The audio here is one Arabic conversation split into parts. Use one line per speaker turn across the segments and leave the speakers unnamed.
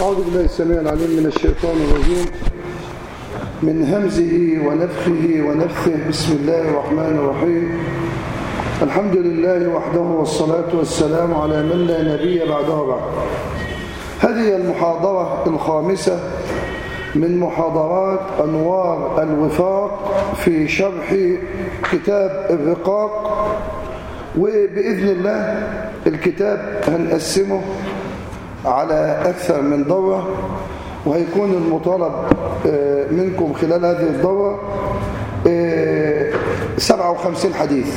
أعوذ بالله السميع العليم من الشيطان الرجيم. من همزه ونفخه ونفثه. بسم الله الرحمن الرحيم. الحمد لله وحده والصلاة والسلام على من لا نبي بعده بعد. هذه المحاضرة الخامسة من محاضرات أنوار الوفاق في شرح كتاب الرقاق. وبإذن الله الكتاب هنقسمه على أكثر من دورة وهيكون المطالب منكم خلال هذه الدورة 57 حديث.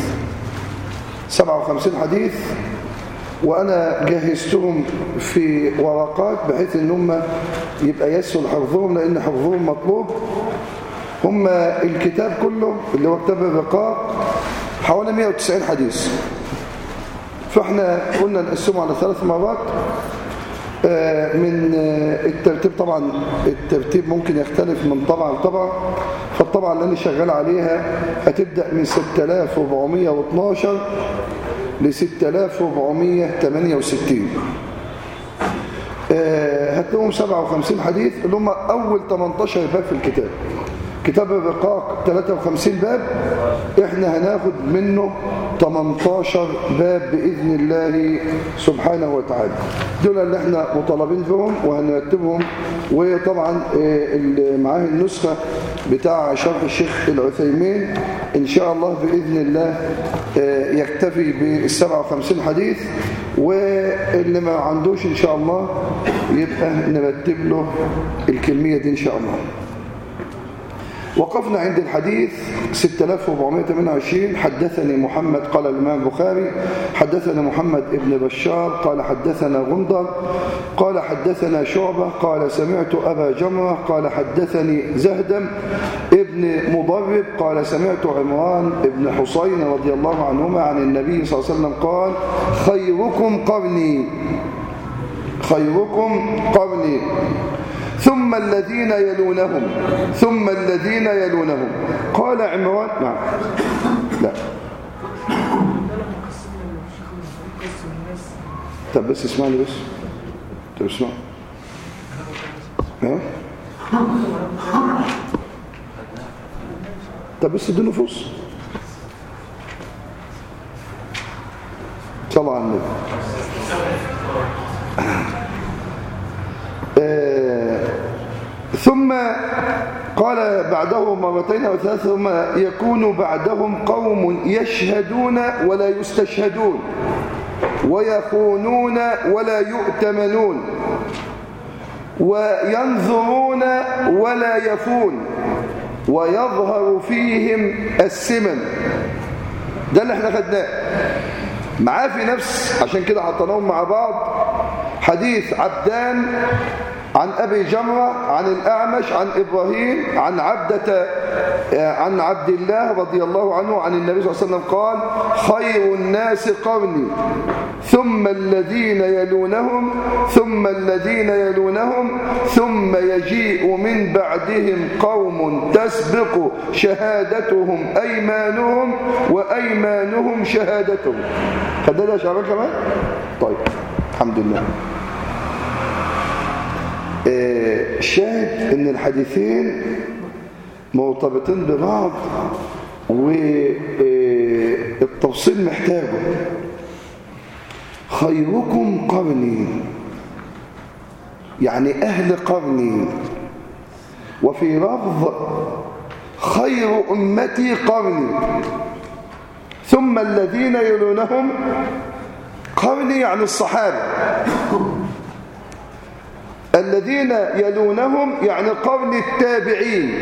57 حديث وأنا جهزتهم في ورقات بحيث إن هم يبقى يسهل حفظهم لأن حفظهم مطلوب. هم الكتاب كله اللي هو كتاب الرقاق حوالي 190 حديث. فإحنا قلنا نقسمه على ثلاث مرات. من الترتيب طبعا الترتيب ممكن يختلف من طبعا لطبعا فالطبعة اللي أنا شغال عليها هتبدأ من 6412 ل 6468 هتلاقيهم 57 حديث اللي هم أول 18 باب في الكتاب. كتاب الرقاق 53 باب إحنا هناخد منه 18 باب بإذن الله سبحانه وتعالى. دول اللي إحنا مطالبين بهم وهنرتبهم وطبعا اللي معاه النسخة بتاع شرح الشيخ العثيمين إن شاء الله بإذن الله يكتفي بال 57 حديث واللي ما عندوش إن شاء الله يبقى نرتب له الكمية دي إن شاء الله. وقفنا عند الحديث 6428 حدثني محمد قال الإمام البخاري. حدثنا محمد ابن بشار قال حدثنا غندر قال حدثنا شعبة قال سمعت أبا جمرة قال حدثني زهدم ابن مضرب قال سمعت عمران ابن حسين رضي الله عنهما عن النبي صلى الله عليه وسلم قال خيركم قرني خيركم قرني. ثم الذين يلونهم ثم الذين يلونهم. قال عمران نعم. لا. طب بس اسمعني بس. طب اسمع. ها؟ طب بس ادوا نفوس. صلى النبي. ثم قال بعده مرتين أو ثلاث ثم يكون بعدهم قوم يشهدون ولا يستشهدون ويخونون ولا يؤتمنون وينظرون ولا يفون ويظهر فيهم السمن. ده اللي إحنا خدناه. معاه في نفس عشان كده حطيناهم مع بعض حديث عبدان عن أبي جمرة عن الأعمش عن إبراهيم عن عبدة عن عبد الله رضي الله عنه عن النبي صلى الله عليه وسلم قال خير الناس قرني ثم الذين يلونهم ثم الذين يلونهم ثم يجيء من بعدهم قوم تسبق شهادتهم أيمانهم وأيمانهم شهادتهم خدنا شعرك كمان؟ طيب الحمد لله شاهد إن الحديثين مرتبطين ببعض والتفصيل محتاجه. خيركم قرني يعني أهل قرني. وفي لفظ خير أمتي قرني. ثم الذين يلونهم قرني يعني الصحابة. الذين يلونهم يعني قرن التابعين.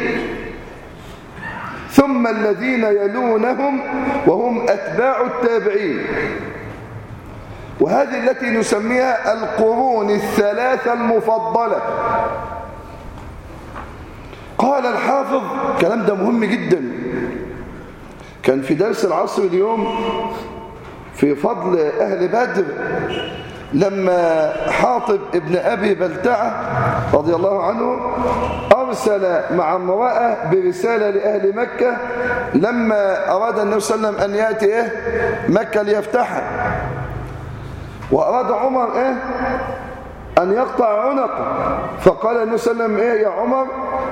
ثم الذين يلونهم وهم أتباع التابعين. وهذه التي نسميها القرون الثلاثة المفضلة. قال الحافظ كلام ده مهم جدا. كان في درس العصر اليوم في فضل أهل بدر. لما حاطب ابن أبي بلتعة رضي الله عنه أرسل مع امرأة برسالة لأهل مكة لما أراد النبي صلى الله عليه وسلم أن يأتي إيه؟ مكة ليفتحها وأراد عمر إيه؟ أن يقطع عنقه. فقال النبي صلى الله عليه وسلم إيه يا عمر؟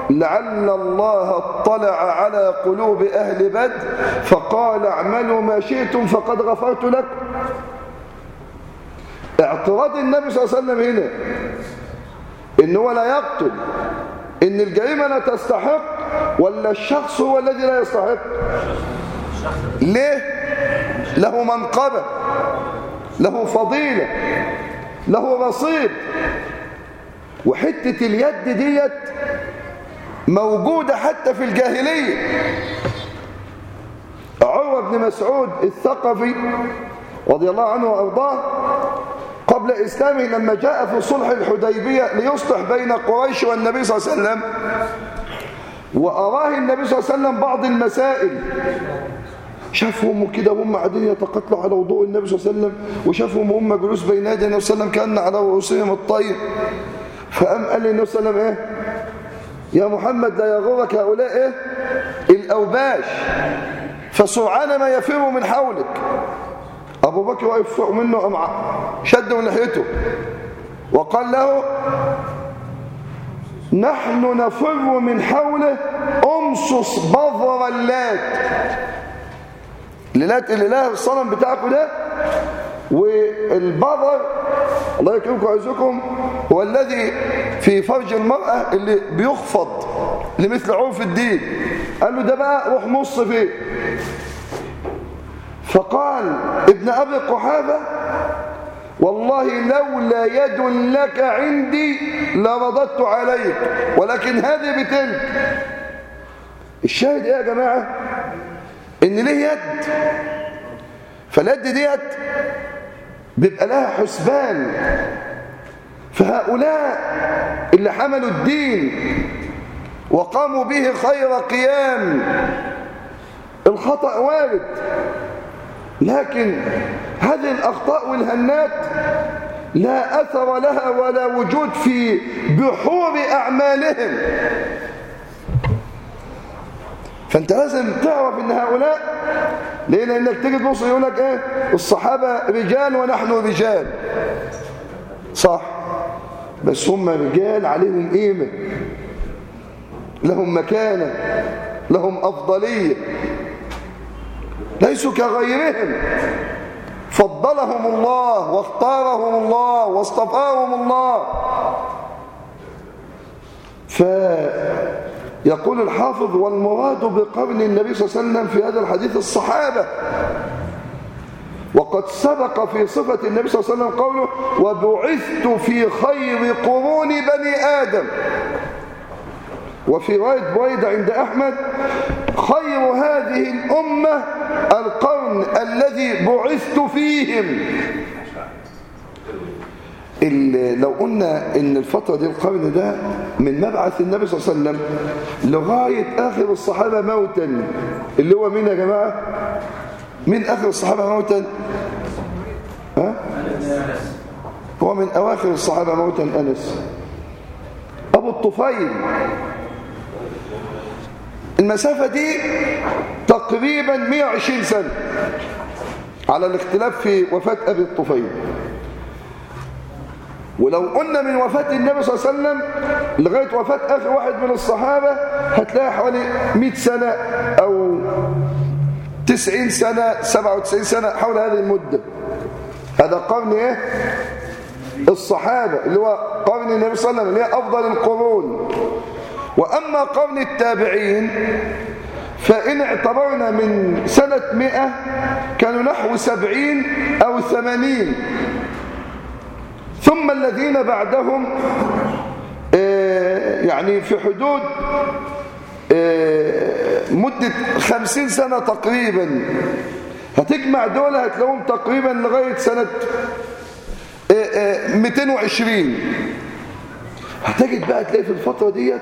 لعل الله اطلع على قلوب أهل بدر فقال اعملوا ما شئتم فقد غفرت لكم. اعتراض النبي صلى الله عليه وسلم هنا إن هو لا يقتل إن الجريمة لا تستحق ولا الشخص هو الذي لا يستحق. ليه؟ له منقبة له فضيلة له رصيد وحتة اليد ديت موجودة حتى في الجاهلية. عروة بن مسعود الثقفي رضي الله عنه وأرضاه قبل إسلامه لما جاء في صلح الحديبية ليصلح بين قريش والنبي صلى الله عليه وسلم. وأراه النبي صلى الله عليه وسلم بعض المسائل. شافهم كده وهم قاعدين يتقاتلوا على وضوء النبي صلى الله عليه وسلم وشافهم هم جلوس بين يدي النبي صلى الله عليه وسلم كأن على رؤوسهم الطير. فقام قال للنبي صلى الله عليه وسلم إيه؟ يا محمد لا يغرك هؤلاء إيه؟ الأوباش. فسرعان ما يفر من حولك. أبو بكر واقف فوق منه أم شد من لحيته وقال له نحن نفر من حوله امصص بظر اللات. اللات الاله الصنم بتاعكم ده والبظر الله يكرمكم ويعزكم هو الذي في فرج المرأة اللي بيخفض لمثل عرف الدين. قال له ده بقى روح نص فيه. فقال ابن أبي قحافة والله لولا يد لك عندي لرددت عليك ولكن هذه بتلك. الشاهد إيه يا جماعة؟ إن ليه يد؟ فاليد ديت بيبقى لها حسبان. فهؤلاء اللي حملوا الدين وقاموا به خير قيام الخطأ وارد. لكن هذه الأخطاء والهنات لا أثر لها ولا وجود في بحور أعمالهم. فأنت لازم تعرف أن هؤلاء لأنك تيجي تبص يقول لك إيه؟ الصحابة رجال ونحن رجال. صح بس هم رجال عليهم قيمة. لهم مكانة لهم أفضلية. ليسوا كغيرهم. فضلهم الله واختارهم الله واصطفاهم الله. فيقول الحافظ والمراد بقرن النبي صلى الله عليه وسلم في هذا الحديث الصحابة وقد سبق في صفة النبي صلى الله عليه وسلم قوله وبعثت في خير قرون بني آدم. وفي رواية بويد عند أحمد خير هذه الأمة القرن الذي بعثت فيهم. لو قلنا إن الفترة دي القرن ده من مبعث النبي صلى الله عليه وسلم لغاية آخر الصحابة موتا. اللي هو مين يا جماعة؟ من آخر الصحابة موتا؟ ها؟ هو من أواخر الصحابة موتا أنس. أبو الطفيل. المسافة دي تقريبا 120 سنة على الاختلاف في وفاة أبي الطفيل. ولو قلنا من وفاة النبي صلى الله عليه وسلم لغاية وفاة آخر واحد من الصحابة هتلاقي حوالي 100 سنة أو 90 سنة 97 سنة حول هذه المدة. هذا قرن إيه؟ الصحابة اللي هو قرن النبي صلى الله عليه وسلم اللي هي أفضل القرون. وأما قرن التابعين فإن اعتبرنا من سنة مئة كانوا نحو سبعين أو ثمانين. ثم الذين بعدهم يعني في حدود مدة خمسين سنة تقريبا. هتجمع دول هتلاقوهم تقريبا لغاية سنة 220 هتجد بقى تلاقي في الفترة ديت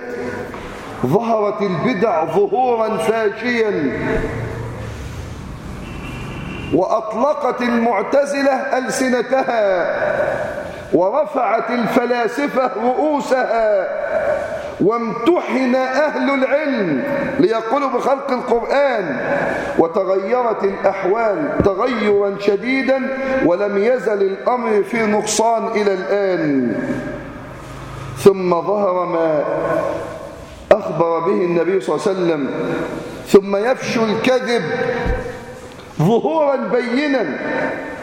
ظهرت البدع ظهورا فاشيا. وأطلقت المعتزلة ألسنتها ورفعت الفلاسفة رؤوسها وامتحن أهل العلم ليقولوا بخلق القرآن. وتغيرت الأحوال تغيرا شديدا ولم يزل الأمر في نقصان إلى الآن. ثم ظهر ما أخبر به النبي صلى الله عليه وسلم ثم يفشو الكذب ظهورا بينا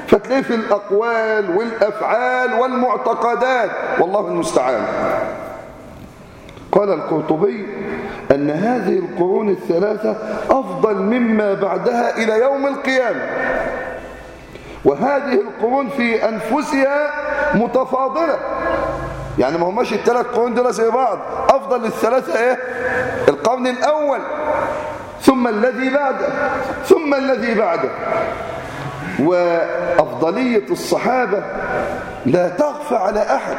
فتلاقيه في الأقوال والأفعال والمعتقدات. والله المستعان. قال القرطبي أن هذه القرون الثلاثة أفضل مما بعدها إلى يوم القيامة. وهذه القرون في أنفسها متفاضلة. يعني ما هماش الثلاث قرون دول زي بعض. أفضل الثلاثة إيه؟ القرن الأول. ثم الذي بعده ثم الذي بعده وأفضلية الصحابة لا تخفى على أحد.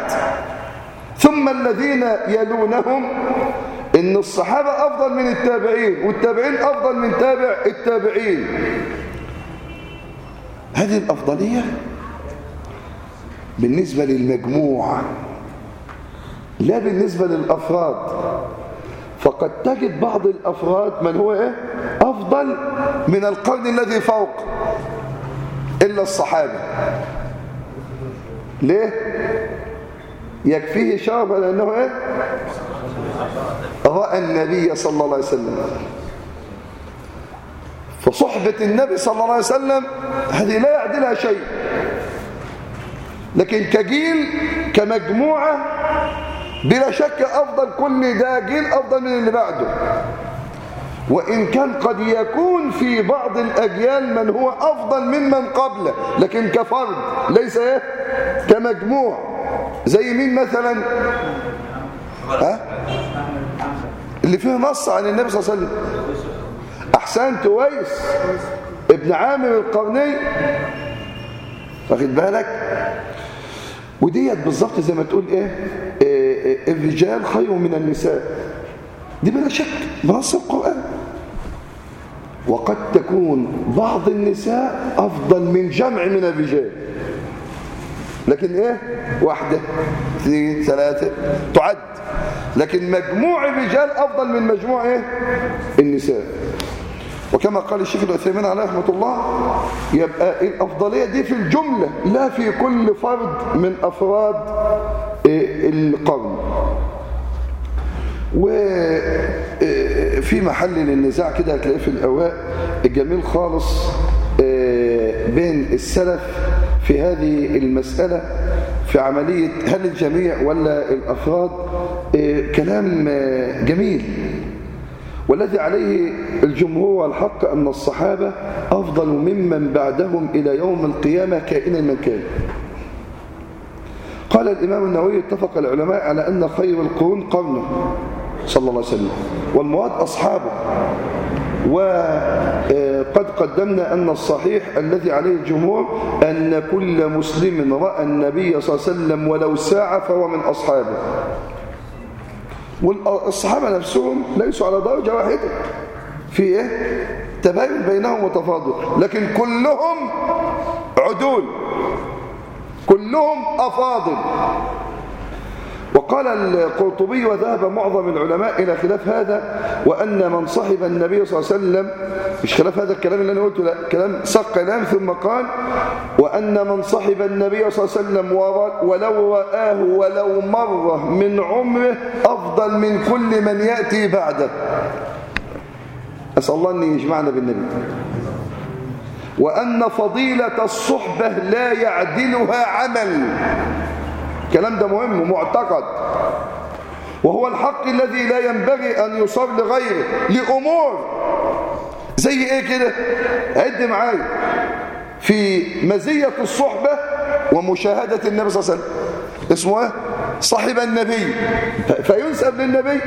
ثم الذين يلونهم إن الصحابة أفضل من التابعين والتابعين أفضل من تابع التابعين. هذه الأفضلية بالنسبة للمجموعة. لا بالنسبة للأفراد فقد تجد بعض الأفراد من هو إيه؟ أفضل من القرن الذي فوق إلا الصحابة ليه؟ يكفيه شرفا لأنه إيه؟ رأى النبي صلى الله عليه وسلم فصحبة النبي صلى الله عليه وسلم هذه لا يعدلها شيء لكن كجيل كمجموعة بلا شك أفضل كل ده جيل أفضل من اللي بعده. وإن كان قد يكون في بعض الأجيال من هو أفضل ممن قبله لكن كفرد ليس إيه؟ كمجموع. زي مين مثلا؟ ها؟ اللي فيه نص عن النبي صلى الله عليه وسلم. أحسان تويس ابن عامر القرني. واخد بالك؟ وديت بالظبط زي ما تقول إيه, الرجال خير من النساء. دي بلا شك بنص القرآن. وقد تكون بعض النساء أفضل من جمع من الرجال. لكن إيه؟ واحدة اثنين ثلاثة تعد. لكن مجموع الرجال أفضل من مجموع إيه؟ النساء. وكما قال الشيخ العثيمين عليه رحمة الله يبقى الأفضلية دي في الجملة لا في كل فرد من أفراد القرن وفي محل للنزاع كده هتلاقيه في الأواء الجميل خالص بين السلف في هذه المسألة في عملية هل الجميع ولا الأفراد كلام جميل. والذي عليه الجمهور والحق أن الصحابة أفضل ممن بعدهم إلى يوم القيامة كائنا من كان. قال الإمام النووي اتفق العلماء على أن خير القرون قرنه صلى الله عليه وسلم. والمواد أصحابه. وقد قدمنا أن الصحيح الذي عليه الجمهور أن كل مسلم رأى النبي صلى الله عليه وسلم ولو ساعة فهو من أصحابه. والصحابة نفسهم ليسوا على درجة واحدة. في إيه؟ تباين بينهم وتفاضل. لكن كلهم عدول. كلهم أفاضل. وقال القرطبي وذهب معظم العلماء إلى خلاف هذا وأن من صحب النبي صلى الله عليه وسلم مش خلاف هذا الكلام اللي أنا قلته لا كلام سق كلام ثم قال وأن من صحب النبي صلى الله عليه وسلم ولو رآه ولو مرة من عمره أفضل من كل من يأتي بعده. أسأل الله أن يجمعنا بالنبي. وأن فضيلة الصحبة لا يعدلها عمل. الكلام ده مهم ومعتقد. وهو الحق الذي لا ينبغي أن يصاب لغيره لأمور. زي إيه كده؟ عد معايا. في مزية الصحبة ومشاهدة النبي صلى الله عليه وسلم. اسمه إيه؟ صاحب النبي. فينسب للنبي.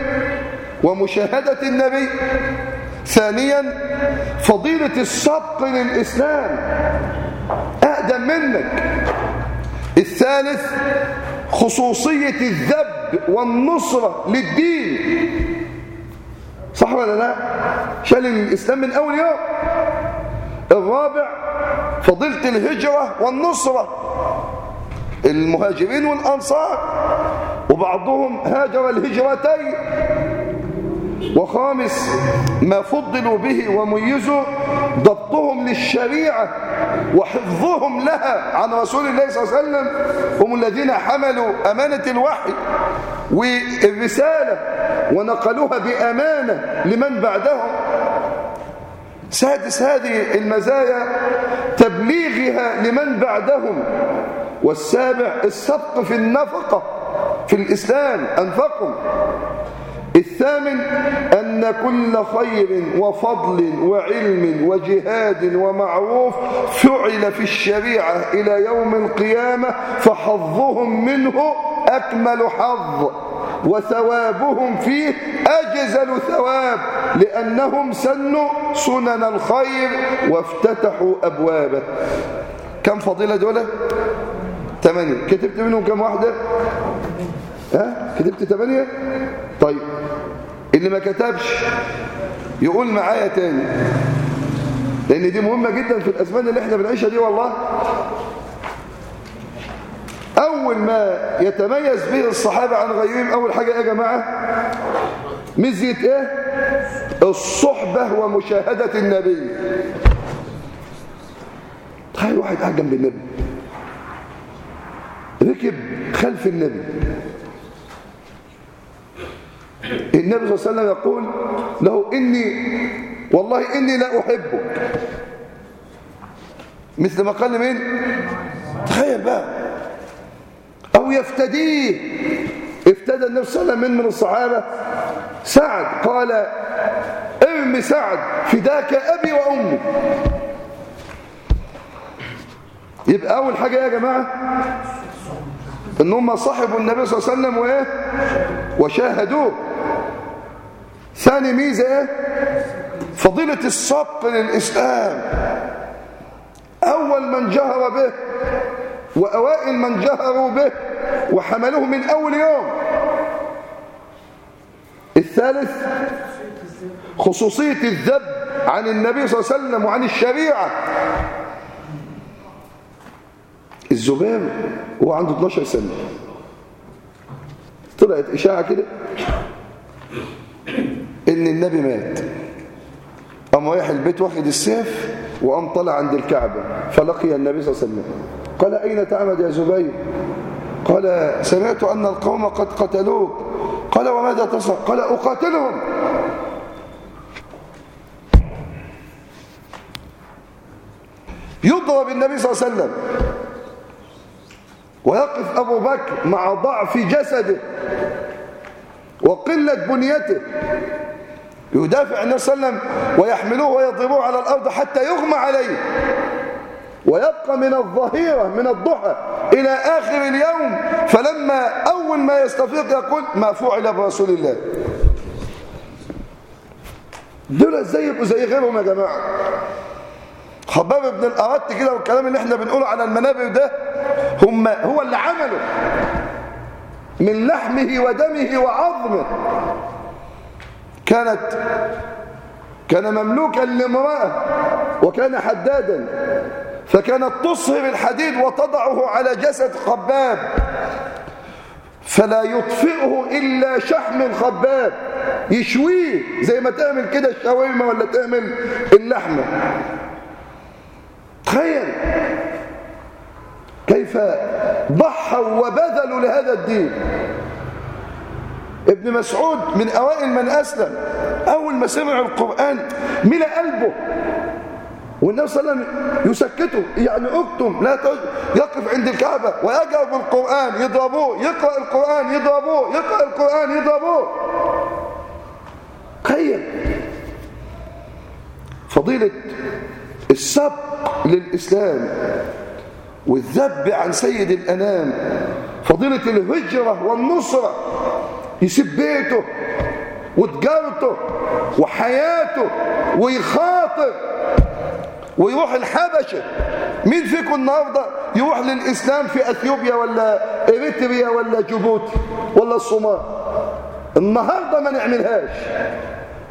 ومشاهدة النبي. ثانيا فضيلة السبق للإسلام أقدم منك. الثالث خصوصية الذب والنصرة للدين. صح ولا لا؟ شال الإسلام من أول يوم. الرابع فضيلة الهجرة والنصرة. المهاجرين والأنصار وبعضهم هاجر الهجرتين. وخامس ما فضلوا به وميزوا ضبطهم للشريعة وحفظهم لها عن رسول الله صلى الله عليه وسلم هم الذين حملوا أمانة الوحي والرسالة ونقلوها بأمانة لمن بعدهم. سادس هذه المزايا تبليغها لمن بعدهم والسابع السبق في النفقة في الإسلام أنفقهم الثامن أن كل خير وفضل وعلم وجهاد ومعروف فعل في الشريعة إلى يوم القيامة فحظهم منه أكمل حظ وثوابهم فيه أجزل ثواب لأنهم سنوا سنن الخير وافتتحوا أبوابه كم فضيلة دولة؟ ثمانية كتبت منهم كم واحدة؟ ها؟ كتبت ثمانية؟ طيب. اللي ما كتبش يقول معايا تاني. لأن دي مهمة جدا في الأزمان اللي إحنا بنعيشها دي والله. أول ما يتميز به الصحابة عن غيرهم أول حاجة إيه يا جماعة؟ مزية إيه؟ الصحبة ومشاهدة النبي. تخيل واحد قاعد جنب النبي. ركب خلف النبي. النبي صلى الله عليه وسلم يقول له إني والله إني لا أحبك. مثل ما قال مين؟ تخيل بقى. أو يفتديه. افتدى النبي صلى الله عليه وسلم من من الصحابة. سعد قال ارمي سعد فداك أبي وأمي. يبقى أول حاجة يا جماعة؟ إن هم صاحبوا النبي صلى الله عليه وسلم وإيه؟ وشاهدوه. ثاني ميزة إيه؟ فضيلة السبق للإسلام. أول من جهر به وأوائل من جهروا به وحملوه من أول يوم. الثالث خصوصية الذب عن النبي صلى الله عليه وسلم وعن الشريعة. الزبير وهو عنده 12 سنة. طلعت إشاعة كده إن النبي مات. قام رايح البيت واخد السيف وقام طلع عند الكعبة فلقي النبي صلى الله عليه وسلم. قال أين تعمد يا زبير؟ قال سمعت أن القوم قد قتلوك. قال وماذا تصنع؟ قال أقاتلهم. يضرب النبي صلى الله عليه وسلم. ويقف أبو بكر مع ضعف جسده وقلة بنيته. يدافع النبي صلى الله عليه وسلم ويحملوه ويضربوه على الأرض حتى يغمى عليه. ويبقى من الظهيرة من الضحى إلى آخر اليوم. فلما أول ما يستفيق يقول ما فعل برسول الله. دول زي يبقوا زي غيرهم يا جماعة. خباب بن الأرت كده والكلام اللي إحنا بنقوله على المنابر ده هم هو اللي عمله من لحمه ودمه وعظمه. كانت كان مملوكا لامرأة وكان حدادا فكانت تصهر الحديد وتضعه على جسد خباب فلا يطفئه إلا شحم الخباب. يشويه زي ما تعمل كده الشاورما ولا تعمل اللحمة. تخيل كيف ضحوا وبذلوا لهذا الدين. ابن مسعود من أوائل من أسلم أول ما سمع القرآن ملأ قلبه. والنبي صلى الله عليه وسلم يسكته يعني اكتم لا يقف عند الكعبة ويقرأ بالقرآن يضربوه يقرأ القرآن يضربوه يقرأ القرآن يضربوه. تخيل فضيلة السبق للإسلام والذب عن سيد الأنام فضيلة الهجرة والنصرة يسيب بيته وتجارته وحياته ويخاطر ويروح الحبشة. مين فيكم النهاردة يروح للإسلام في أثيوبيا ولا إريتريا ولا جيبوتي ولا الصومال؟ النهاردة ما نعملهاش.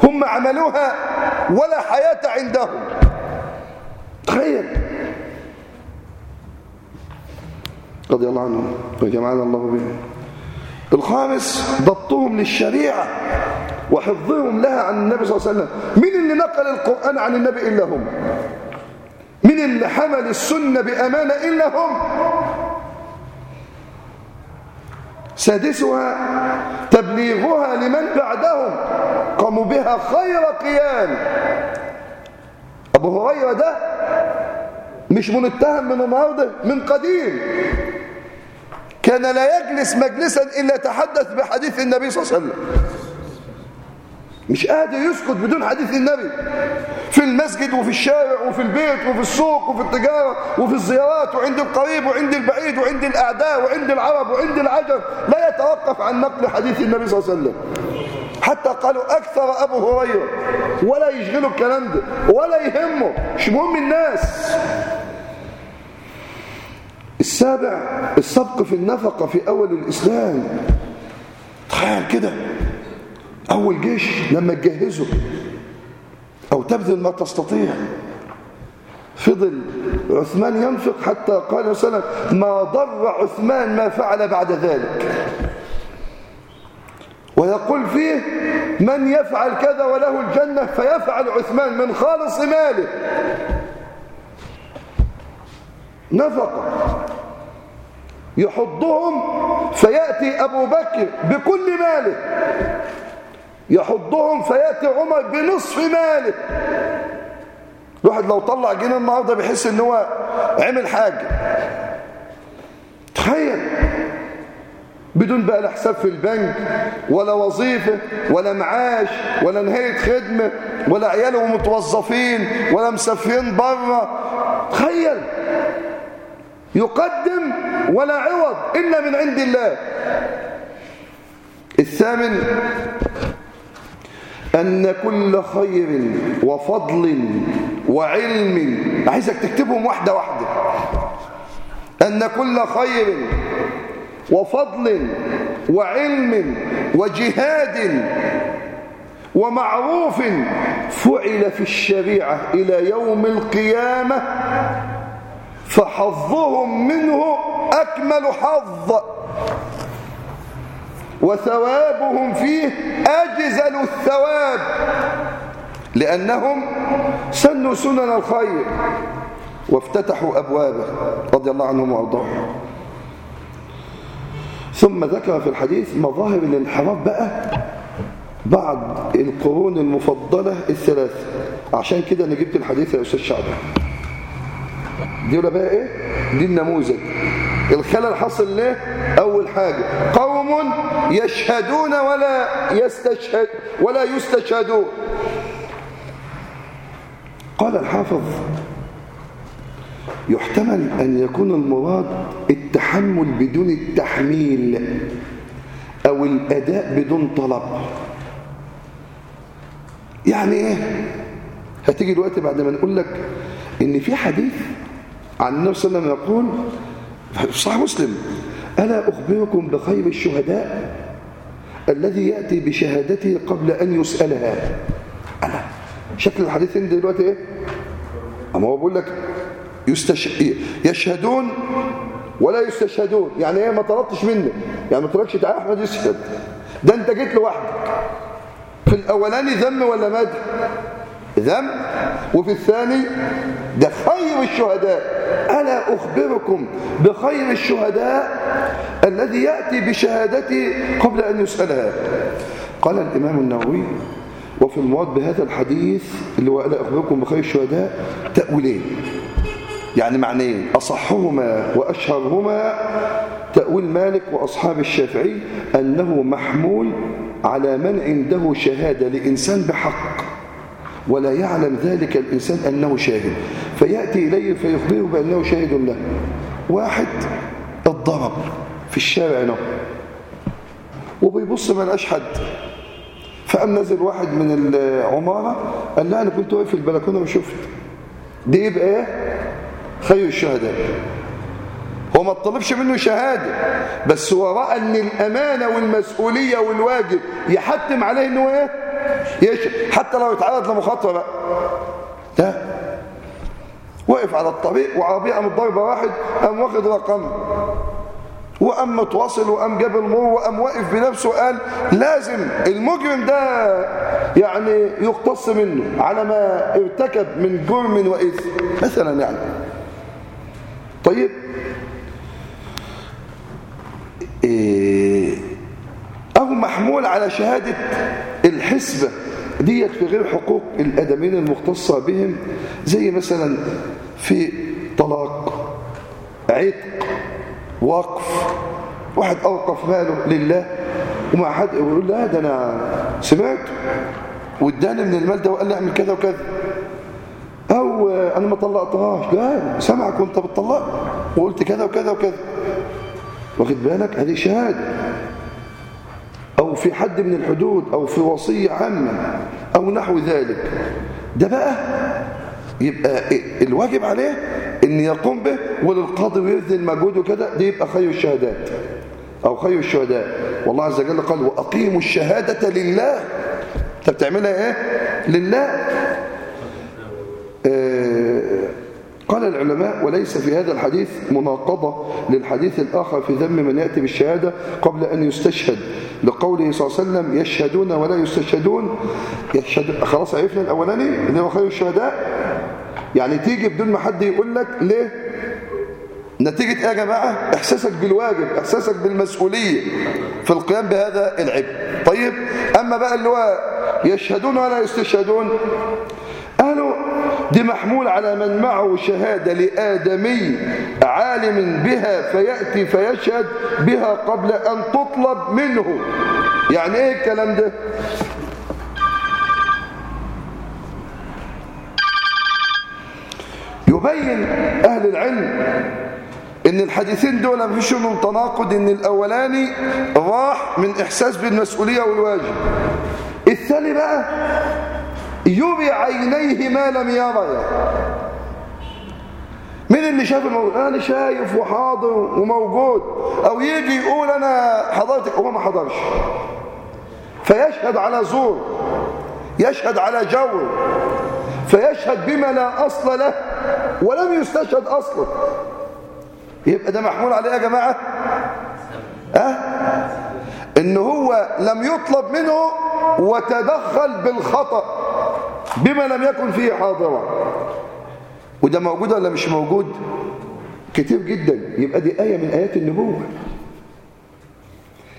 هم عملوها ولا حياة عندهم. تخيل. رضي الله عنهم وجمعنا الله بهم. الخامس ضبطهم للشريعة وحفظهم لها عن النبي صلى الله عليه وسلم. من اللي نقل القرآن عن النبي إلا هم؟ من اللي حمل السنة بأمانة إلا هم؟ سادسها تبليغها لمن بعدهم قاموا بها خير قيام. أبو هريرة ده مش منتهم من النهارده من قديم. كان لا يجلس مجلسا إلا تحدث بحديث النبي صلى الله عليه وسلم. مش قادر يسكت بدون حديث النبي. في المسجد وفي الشارع وفي البيت وفي السوق وفي التجارة وفي الزيارات وعند القريب وعند البعيد وعند الأعداء وعند العرب وعند العجم لا يتوقف عن نقل حديث النبي صلى الله عليه وسلم. حتى قالوا أكثر أبو هريرة. ولا يشغلوا الكلام ده ولا يهمه. مش مهم الناس. السابع السبق في النفقة في أول الإسلام. تخيل كده. أول جيش لما تجهزه. أو تبذل ما تستطيع. فضل عثمان ينفق حتى قال صلى ما ضر عثمان ما فعل بعد ذلك. ويقول فيه من يفعل كذا وله الجنة فيفعل عثمان من خالص ماله. نفقة. يحضهم فيأتي أبو بكر بكل ماله. يحضهم فيأتي عمر بنصف ماله. الواحد لو طلع جنيه النهارده بيحس إن هو عمل حاجة. تخيل. بدون بقى لا حساب في البنك ولا وظيفة ولا معاش ولا نهاية خدمة ولا عياله متوظفين ولا مسافرين بره تخيل! يقدم ولا عوض إلا من عند الله. الثامن أن كل خير وفضل وعلم. عايزك تكتبهم واحدة واحدة. أن كل خير وفضل وعلم وجهاد ومعروف فعل في الشريعة إلى يوم القيامة فحظهم منه أكمل حظ وثوابهم فيه أجزل الثواب لأنهم سنوا سنن الخير وافتتحوا أبوابه رضي الله عنهم وأرضاهم. ثم ذكر في الحديث مظاهر الانحراف بقى بعد القرون المفضلة الثلاثة عشان كده أنا جبت الحديث يا أستاذ شعبان. دي بقى إيه؟ دي النموذج. الخلل حصل ليه؟ أول حاجة قوم يشهدون ولا يستشهد ولا يستشهدون. قال الحافظ يحتمل أن يكون المراد التحمل بدون التحميل أو الأداء بدون طلب. يعني إيه؟ هتيجي دلوقتي بعد ما نقول لك إن في حديث عن النبي صلى الله عليه وسلم يقول صحيح مسلم ألا أخبركم بخير الشهداء الذي يأتي بشهادته قبل أن يسألها؟ أنا شكل الحديث عندي دلوقتي إيه؟ أما هو بقول لك يستش... يشهدون ولا يستشهدون. يعني إيه؟ ما طلبتش منك يعني ما طلبش تعالى أحمد يشهد ده أنت جيت لوحدك. في الأولاني ذم ولا مدح ذم. وفي الثاني ده خير الشهداء. ألا أخبركم بخير الشهداء الذي يأتي بشهادته قبل أن يسألها؟ قال الإمام النووي وفي المراد بهذا الحديث اللي هو ألا أخبركم بخير الشهداء تأويلين. يعني معنيين أصحهما وأشهرهما تأويل مالك وأصحاب الشافعي أنه محمول على من عنده شهادة لإنسان بحق ولا يعلم ذلك الإنسان أنه شاهد. فيأتي إليه فيخبره بأنه شاهد له واحد الضرب في الشارع له وبيبص ما لقاش حد فقام نزل واحد من العمارة قال لا أنا كنت واقف في البلكونة وشفت. دي يبقى إيه؟ خير الشهداء هو ما طلبش منه شهادة بس هو رأى إن الأمانة والمسؤولية والواجب يحتم عليه إنه إيه؟ حتى لو يتعرض لمخاطرة بقى. ده وقف على الطريق وعربية قامت ضربة واحد قام واخد رقم. وقام متواصل وقام جاب المر وقام واقف بنفسه وقال لازم المجرم ده يعني يقتص منه على ما ارتكب من جرم وإثم. مثلا يعني. طيب. إيه أو محمول على شهادة الحسبة ديت في غير حقوق الأدمين المختصة بهم زي مثلا في طلاق عتق وقف. واحد أوقف ماله لله ومع حد يقول لا ده أنا سمعت واداني من المال ده وقال لي اعمل كذا وكذا. أنا ما طلقتهاش. لا سمعك وأنت بتطلق. وقلت كذا وكذا وكذا. واخد بالك؟ هذه شهادة. أو في حد من الحدود أو في وصية عامة أو نحو ذلك. ده بقى يبقى الواجب عليه إن يقوم به وللقاضي ويبذل مجهوده كده. دي يبقى خير الشهادات. أو خير الشهداء والله عز وجل قال وأقيموا الشهادة لله. انت بتعملها إيه؟ لله. قال العلماء وليس في هذا الحديث مناقضة للحديث الآخر في ذم من يأتي بالشهادة قبل أن يستشهد. لقوله صلى الله عليه وسلم يشهدون ولا يستشهدون يشهد خلاص عرفنا الأولاني هو خير الشهداء. يعني تيجي بدون ما حد يقول لك ليه؟ نتيجة إيه يا جماعة؟ إحساسك بالواجب إحساسك بالمسؤولية في القيام بهذا العبء. طيب أما بقى اللي هو يشهدون ولا يستشهدون؟ دي محمول على من معه شهادة لآدمي عالم بها فيأتي فيشهد بها قبل أن تطلب منه. يعني إيه الكلام ده؟ يبين أهل العلم إن الحديثين دول ما فيش منهم تناقض إن الأولاني راح من إحساس بالمسؤولية والواجب. الثاني بقى يري عينيه ما لم يرى مين اللي شاف الموجود أنا شايف وحاضر وموجود. أو يجي يقول أنا حضرتك هو ما حضرش. فيشهد على زور يشهد على جور فيشهد بما لا أصل له ولم يستشهد أصلا يبقى ده محمول عليه يا جماعة؟ أه؟ إن هو لم يطلب منه وتدخل بالخطأ. بما لم يكن فيه حاضرا وده موجود ولا مش موجود؟ كتير جدا. يبقى دي آية من آيات النبوة.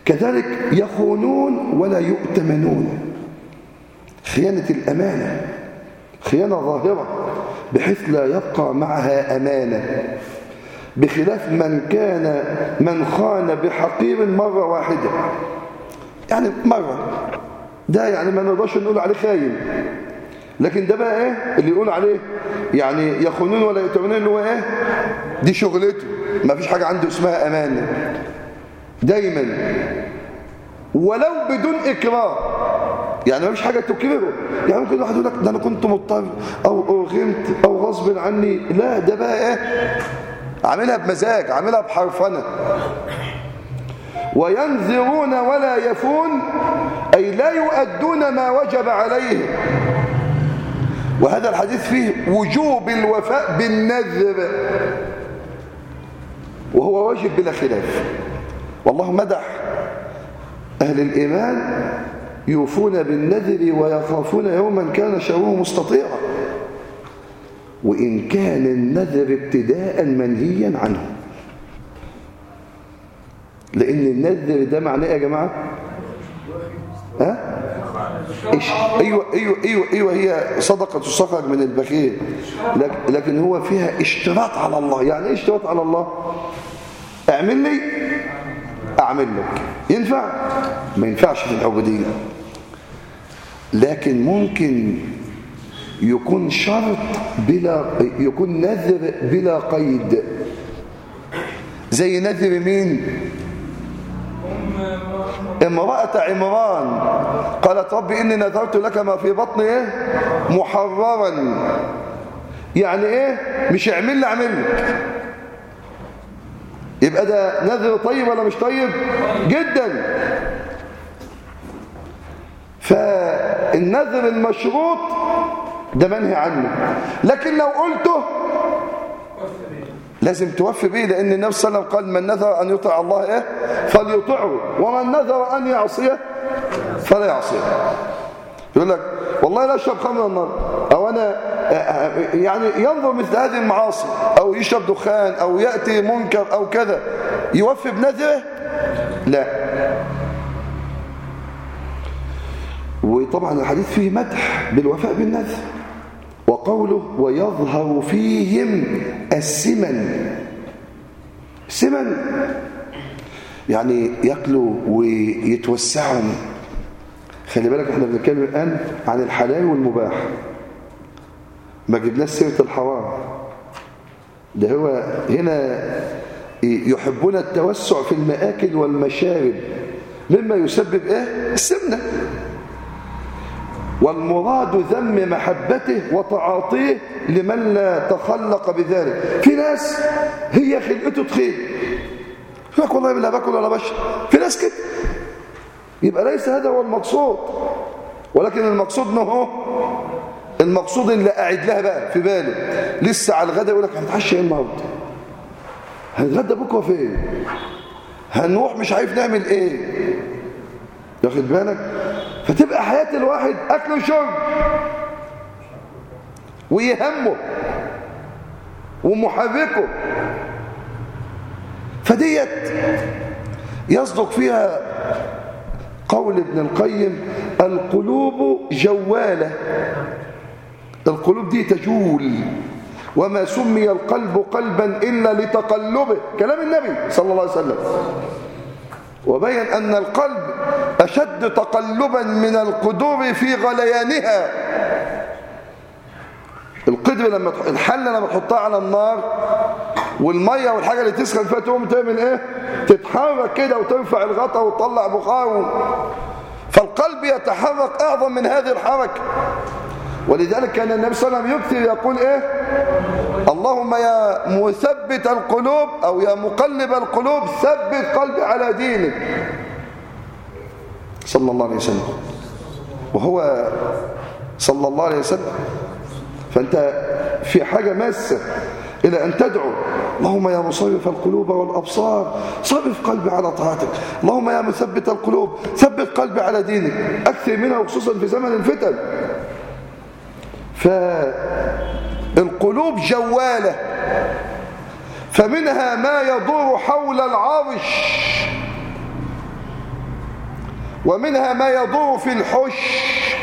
كذلك يخونون ولا يؤتمنون. خيانة الأمانة. خيانة ظاهرة. بحيث لا يبقى معها أمانة. بخلاف من كان من خان بحقير مرة واحدة. يعني مرة. ده يعني ما نقدرش نقول عليه خاين. لكن ده بقى إيه اللي يقول عليه؟ يعني يخونون ولا يؤتمنون اللي هو إيه؟ دي شغلته. ما فيش حاجة عنده اسمها أمانة. دايما. ولو بدون إكراه يعني ما فيش حاجة تكرره يعني ممكن واحد يقول لك ده أنا كنت مضطر أو أغمت أو غصب عني. لا ده بقى إيه؟ عاملها بمزاج عاملها بحرفنة. وينذرون ولا يفون أي لا يؤدون ما وجب عليهم. وهذا الحديث فيه وجوب الوفاء بالنذر. وهو واجب بلا خلاف. والله مدح. أهل الإيمان يوفون بالنذر ويخافون يوما كان شره مستطيرا. وإن كان النذر ابتداء منهيا عنه. لأن النذر ده معناه يا جماعة؟ ها؟ إيش؟ أيوة, أيوة, أيوة, أيوة هي صدقة تستخرج من البخيل. لكن هو فيها اشتراط على الله. يعني إيه اشتراط على الله؟ اعمل لي أعمل لك. ينفع؟ ما ينفعش في العبودية لكن ممكن يكون شرط بلا يكون نذر بلا قيد. زي نذر مين؟ امرأة عمران. قالت رب إني نذرت لك ما في بطني إيه؟ محررا. يعني إيه؟ مش اعمل لي اعمل لك. يبقى ده نذر طيب ولا مش طيب؟ جدا. فالنذر المشروط ده منهي عنه. لكن لو قلته لازم توفي به لأن النبي صلى الله عليه وسلم قال من نذر أن يطع الله إيه؟ فليطعه ومن نذر أن يعصيه فلا يعصيه. يقول لك والله لا أشرب خمر النار. أو أنا يعني ينظر مثل هذه المعاصي أو يشرب دخان أو يأتي منكر أو كذا. يوفي بنذره؟ لا. وطبعا الحديث فيه مدح بالوفاء بالنذر. وقوله ويظهر فيهم السمن. سمن يعني ياكلوا ويتوسعوا خلي بالك إحنا بنتكلم الآن عن الحلال والمباح. ما جبناش سيرة الحرام. ده هو هنا يحبون التوسع في المآكل والمشارب. مما يسبب إيه؟ السمنة. والمراد ذم محبته وتعاطيه لمن لا تخلق بذلك. في ناس هي خلقته تخيل. يقول والله لا باكل ولا بشرب. في ناس كده. يبقى ليس هذا هو المقصود. ولكن المقصود انه هو؟ المقصود اللي قاعد لها بقى في باله لسه على الغدا يقول لك هنتعشى إيه النهارده؟ هنتغدى بكرة فين؟ هنروح مش عارف نعمل إيه؟ واخد بالك؟ فتبقى حياة الواحد أكل وشرب. ويهمه. ومحركه. فديت يصدق فيها قول ابن القيم القلوب جوالة. القلوب دي تجول. وما سمي القلب قلبا إلا لتقلبه. كلام النبي صلى الله عليه وسلم. وبين أن القلب أشد تقلبا من القدور في غليانها. القدر لما الحلة لما تحطها على النار والمية والحاجة اللي تسخن فيها تقوم تعمل إيه؟ تتحرك كده وترفع الغطا وتطلع بخار فالقلب يتحرك أعظم من هذه الحركة. ولذلك كان النبي صلى الله عليه وسلم يكثر يقول إيه؟ اللهم يا مثبت القلوب أو يا مقلب القلوب ثبت قلبي على دينك. صلى الله عليه وسلم. وهو صلى الله عليه وسلم فأنت في حاجة ماسة إلى أن تدعو. اللهم يا مصرف القلوب والأبصار صرف قلبي على طاعتك. اللهم يا مثبت القلوب ثبت قلبي على دينك. أكثر منها وخصوصا في زمن الفتن. فالقلوب جوالة فمنها ما يدور حول العرش. ومنها ما يدور في الحش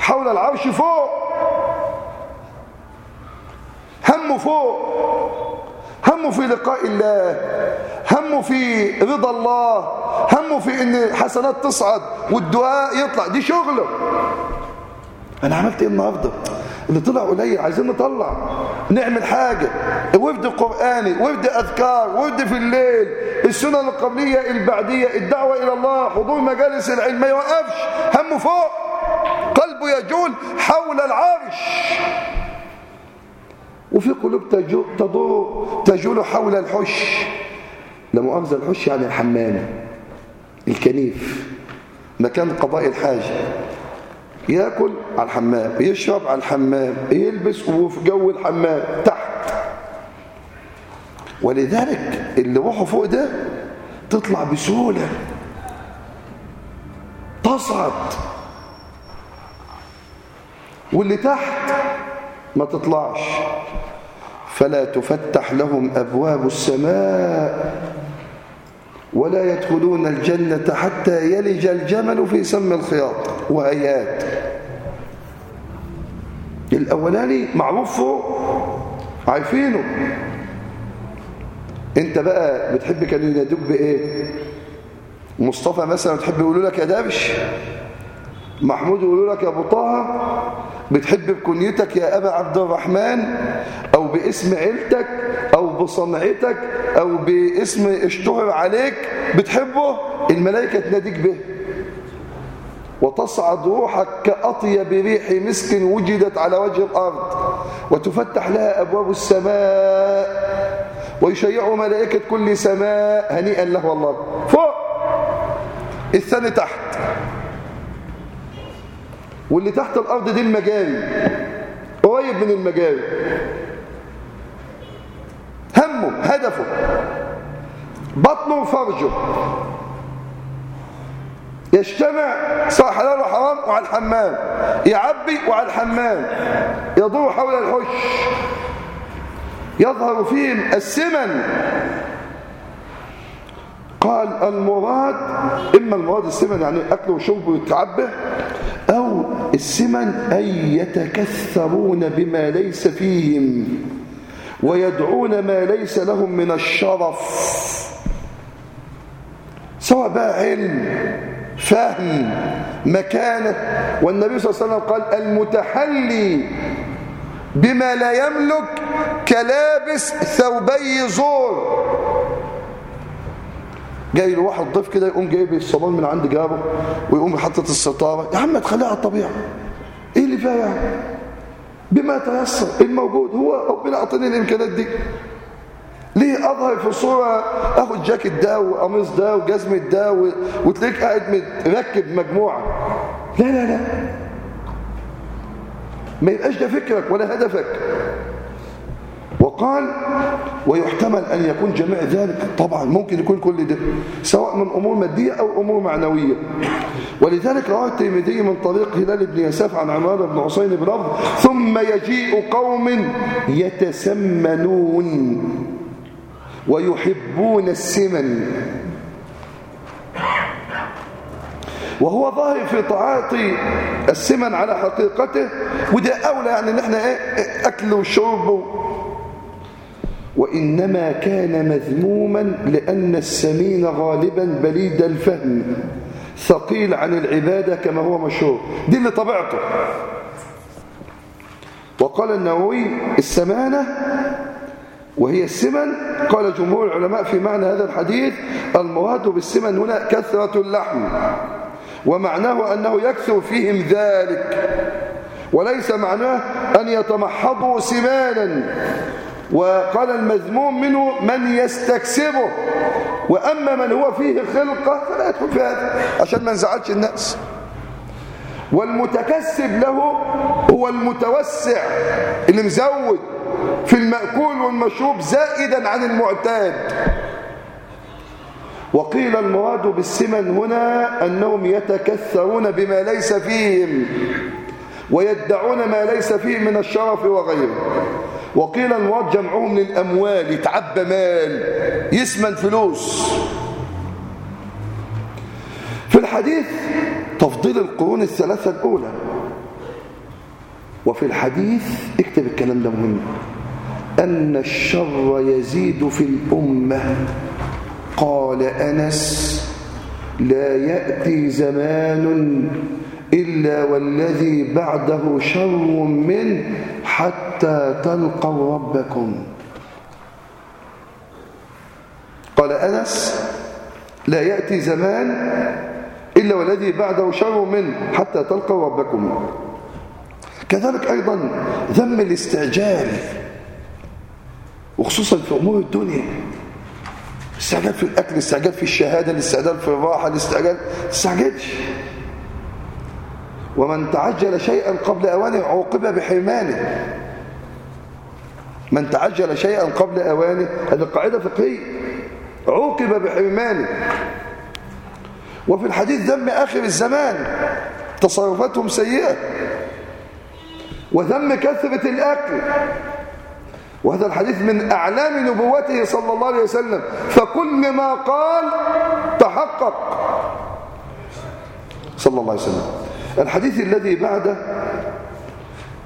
حول العرش فوق همه فوق همه في لقاء الله همه في رضا الله همه في إن الحسنات تصعد والدعاء يطلع. دي شغله. أنا عملت إيه النهارده؟ اللي طلع قليل عايزين نطلع نعمل حاجة. ورد قرآني ورد أذكار ورد في الليل السنن القبلية البعدية الدعوة إلى الله حضور مجالس العلم. ما يوقفش همه فوق قلبه يجول حول العرش. وفي قلوب تدور تجول حول الحش. لا مؤاخذة الحش يعني الحمام الكنيف مكان قضاء الحاجة. ياكل على الحمام يشرب على الحمام يلبس وفي جو الحمام تحت. ولذلك اللي روحه فوق ده تطلع بسهولة. تصعد. واللي تحت ما تطلعش. فلا تفتح لهم أبواب السماء. ولا يدخلون الجنة حتى يلج الجمل في سم الخياط. وآيات. الأولاني معروف فوق عارفينه. انت بقى بتحب كانوا ينادوك بإيه؟ مصطفى مثلا تحب يقولوا لك يا دبش محمود يقولوا لك يا أبو طه. بتحب بكنيتك يا أبا عبد الرحمن. باسم عيلتك أو بصنعتك أو باسم اشتهر عليك بتحبه الملائكة تناديك به. وتصعد روحك كأطيب ريح مسك وجدت على وجه الأرض وتفتح لها أبواب السماء ويشيع ملائكة كل سماء هنيئا له والله فوق! الثاني تحت. واللي تحت الأرض دي المجاري. قريب من المجاري. هدفه. بطنه وفرجه. يجتمع صح حلال وحرام وعلى الحمام. يعبي وعلى الحمام. يدور حول الحش يظهر فيهم السمن. قال المراد إما المراد السمن يعني أكل وشرب ويتعبه أو السمن أي يتكثرون بما ليس فيهم. ويدعون ما ليس لهم من الشرف. سواء بقى علم فهم مكانة. والنبي صلى الله عليه وسلم قال المتحلي بما لا يملك كلابس ثوبي زور. جاي له واحد ضيف كده يقوم جايب الصالون من عند جاره ويقوم حاطط الستارة. يا عم تخليها على الطبيعة إيه اللي فيها يعني؟ بما تيسر الموجود هو ربنا اعطاني الإمكانيات دي. ليه أظهر في صوره آخد جاكيت ده وقميص ده وجزمة ده وتلاقيك قاعد مركب مجموعة. لا لا لا. ما يبقاش ده فكرك ولا هدفك. وقال ويحتمل أن يكون جميع ذلك. طبعا ممكن يكون كل ده سواء من أمور مادية أو أمور معنوية. ولذلك رواه الترمذي من طريق هلال بن يساف عن عمران بن حسين رفض ثم يجيء قوم يتسمنون ويحبون السمن. وهو ظاهر في تعاطي السمن على حقيقته وده أولى يعني أن إحنا إيه أكل وشرب وإنما كان مذموما لأن السمين غالبا بليد الفهم ثقيل عن العبادة كما هو مشهور. دي اللي طبيعته. وقال النووي السمانة وهي السمن. قال جمهور العلماء في معنى هذا الحديث المراد بالسمن هنا كثرة اللحم ومعناه أنه يكثر فيهم ذلك وليس معناه أن يتمحضوا سمانا. وقال المذموم منه من يستكسبه. وأما من هو فيه خلقة فلا يدخل في هذا عشان ما نزعلش الناس. والمتكسب له هو المتوسع اللي مزود في المأكول والمشروب زائدا عن المعتاد. وقيل المراد بالسمن هنا أنهم يتكثرون بما ليس فيهم ويدعون ما ليس فيه من الشرف وغيره. وقيل المراد جمعهم للأموال يتعبى مال يسمن فلوس. في الحديث تفضيل القرون الثلاثة الأولى. وفي الحديث اكتب الكلام ده مهم. أن الشر يزيد في الأمة. قال أنس لا يأتي زمان إلا والذي بعده شر منه حتى تلقوا ربكم. قال أنس لا يأتي زمان إلا والذي بعده شر منه حتى تلقوا ربكم. كذلك أيضا ذم الاستعجال وخصوصا في أمور الدنيا. الاستعجال في الأكل الاستعجال في الشهادة الاستعجال في الراحة الاستعجال استعجلش. ومن تعجل شيئا قبل أوانه عوقب بحرمانه. من تعجل شيئا قبل أوانه هذه قاعدة فقهية. عوقب بحرمانه. وفي الحديث ذم آخر الزمان تصرفاتهم سيئة. وذم كثرة الأكل. وهذا الحديث من أعلام نبوته صلى الله عليه وسلم. فكل ما قال تحقق. صلى الله عليه وسلم. الحديث الذي بعده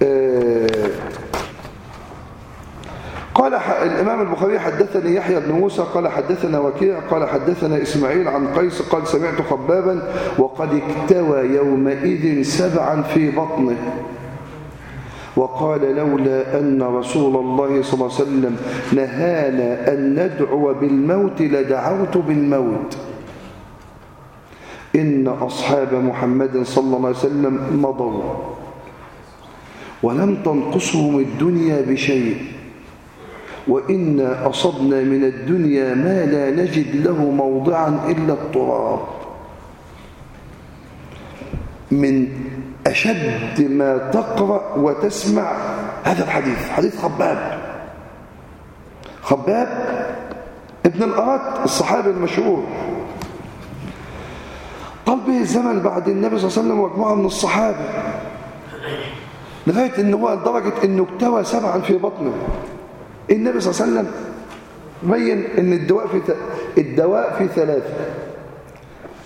آه، قال الإمام البخاري حدثني يحيى بن موسى قال حدثنا وكيع قال حدثنا إسماعيل عن قيس قال سمعت خبابا وقد اكتوى يومئذ سبعا في بطنه. وقال لولا أن رسول الله صلى الله عليه وسلم نهانا أن ندعو بالموت لدعوت بالموت. إن أصحاب محمد صلى الله عليه وسلم مضوا ولم تنقصهم الدنيا بشيء وإنا أصبنا من الدنيا ما لا نجد له موضعا إلا التراب من أشد ما تقرأ وتسمع. هذا الحديث حديث خباب. خباب ابن الأرات الصحابي المشهور. به الزمن بعد النبي صلى الله عليه وسلم ومجموعة من الصحابة؟ لغاية ان هو لدرجة إنه اكتوى سبعا في بطنه. النبي صلى الله عليه وسلم بين إن الدواء في. الدواء في ثلاثة.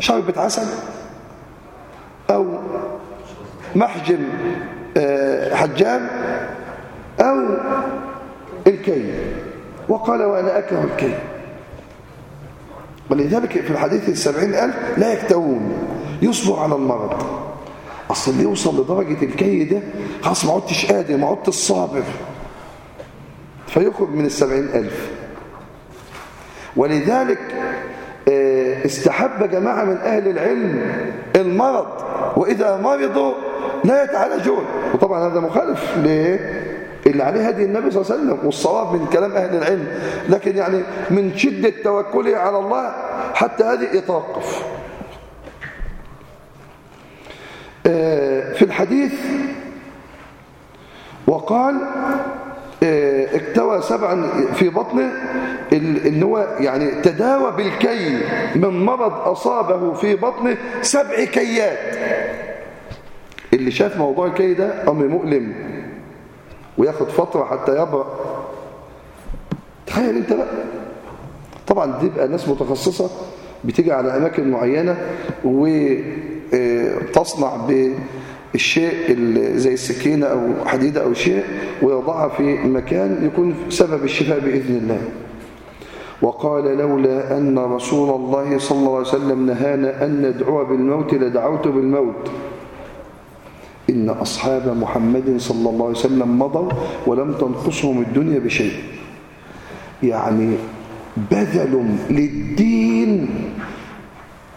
شربة عسل أو محجم حجام؟ أو الكي وقال وأنا أكره الكي ولذلك في الحديث السبعين قال لا يكتوون يصبر على المرض. أصل اللي يوصل لدرجة الكي ده خلاص ما عدتش قادر ما عدتش صابر. فيخرج من السبعين ألف. ولذلك استحب جماعة من أهل العلم المرض وإذا مرضوا لا يتعالجون. وطبعا هذا مخالف ليه اللي عليه هدي النبي صلى الله عليه وسلم والصواب من كلام أهل العلم. لكن يعني من شدة توكله على الله حتى هذه يتوقف. في الحديث وقال اكتوى سبعا في بطنه إن هو يعني تداوى بالكي من مرض أصابه في بطنه سبع كيات. اللي شاف موضوع الكي ده أمر مؤلم. وياخد فترة حتى يبرأ تخيل انت بقى. طبعا دي بقى ناس متخصصة بتيجي على أماكن معينة وتصنع بالشيء زي السكينة أو حديدة أو شيء ويضعها في مكان يكون سبب الشفاء بإذن الله. وقال لولا أن رسول الله صلى الله عليه وسلم نهانا أن ندعو بالموت لدعوت بالموت. إن أصحاب محمد صلى الله عليه وسلم مضوا ولم تنقصهم الدنيا بشيء. يعني بذلوا للدين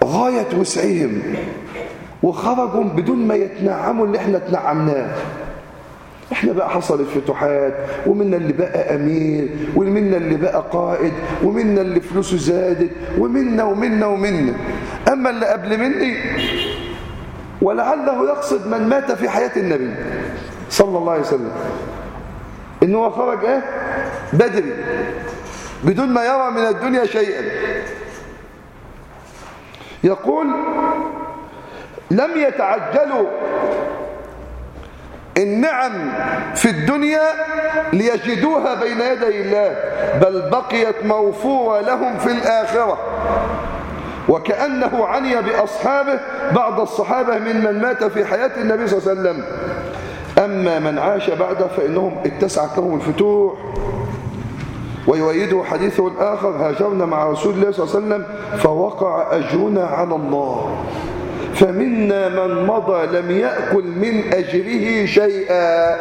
غاية وسعهم وخرجوا بدون ما يتنعموا اللي إحنا تنعمناه. إحنا بقى حصلت فتوحات ومنا اللي بقى أمير ومنا اللي بقى قائد ومنا اللي فلوسه زادت ومنا ومنا ومنا أما اللي قبل مني ولعله يقصد من مات في حياة النبي صلى الله عليه وسلم. إنه خرج إيه؟ بدري بدون ما يرى من الدنيا شيئا. يقول لم يتعجلوا النعم في الدنيا ليجدوها بين يدي الله بل بقيت موفورة لهم في الآخرة. وكأنه عني بأصحابه بعض الصحابة من من مات في حياة النبي صلى الله عليه وسلم. أما من عاش بعده فإنهم اتسعت لهم الفتوح ويؤيده حديثه الآخر هاجرنا مع رسول الله صلى الله عليه وسلم فوقع أجرنا على الله. فمنا من مضى لم يأكل من أجره شيئا.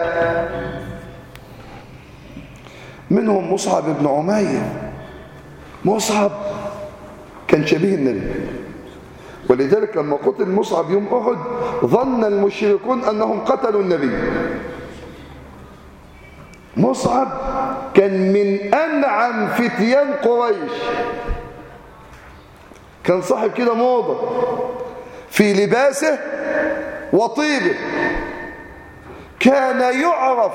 منهم مصعب بن عمير. مصعب كان شبيه النبي. ولذلك لما قتل مصعب يوم أحد ظن المشركون أنهم قتلوا النبي. مصعب كان من أنعم فتيان قريش. كان صاحب كده موضة في لباسه وطيبه. كان يعرف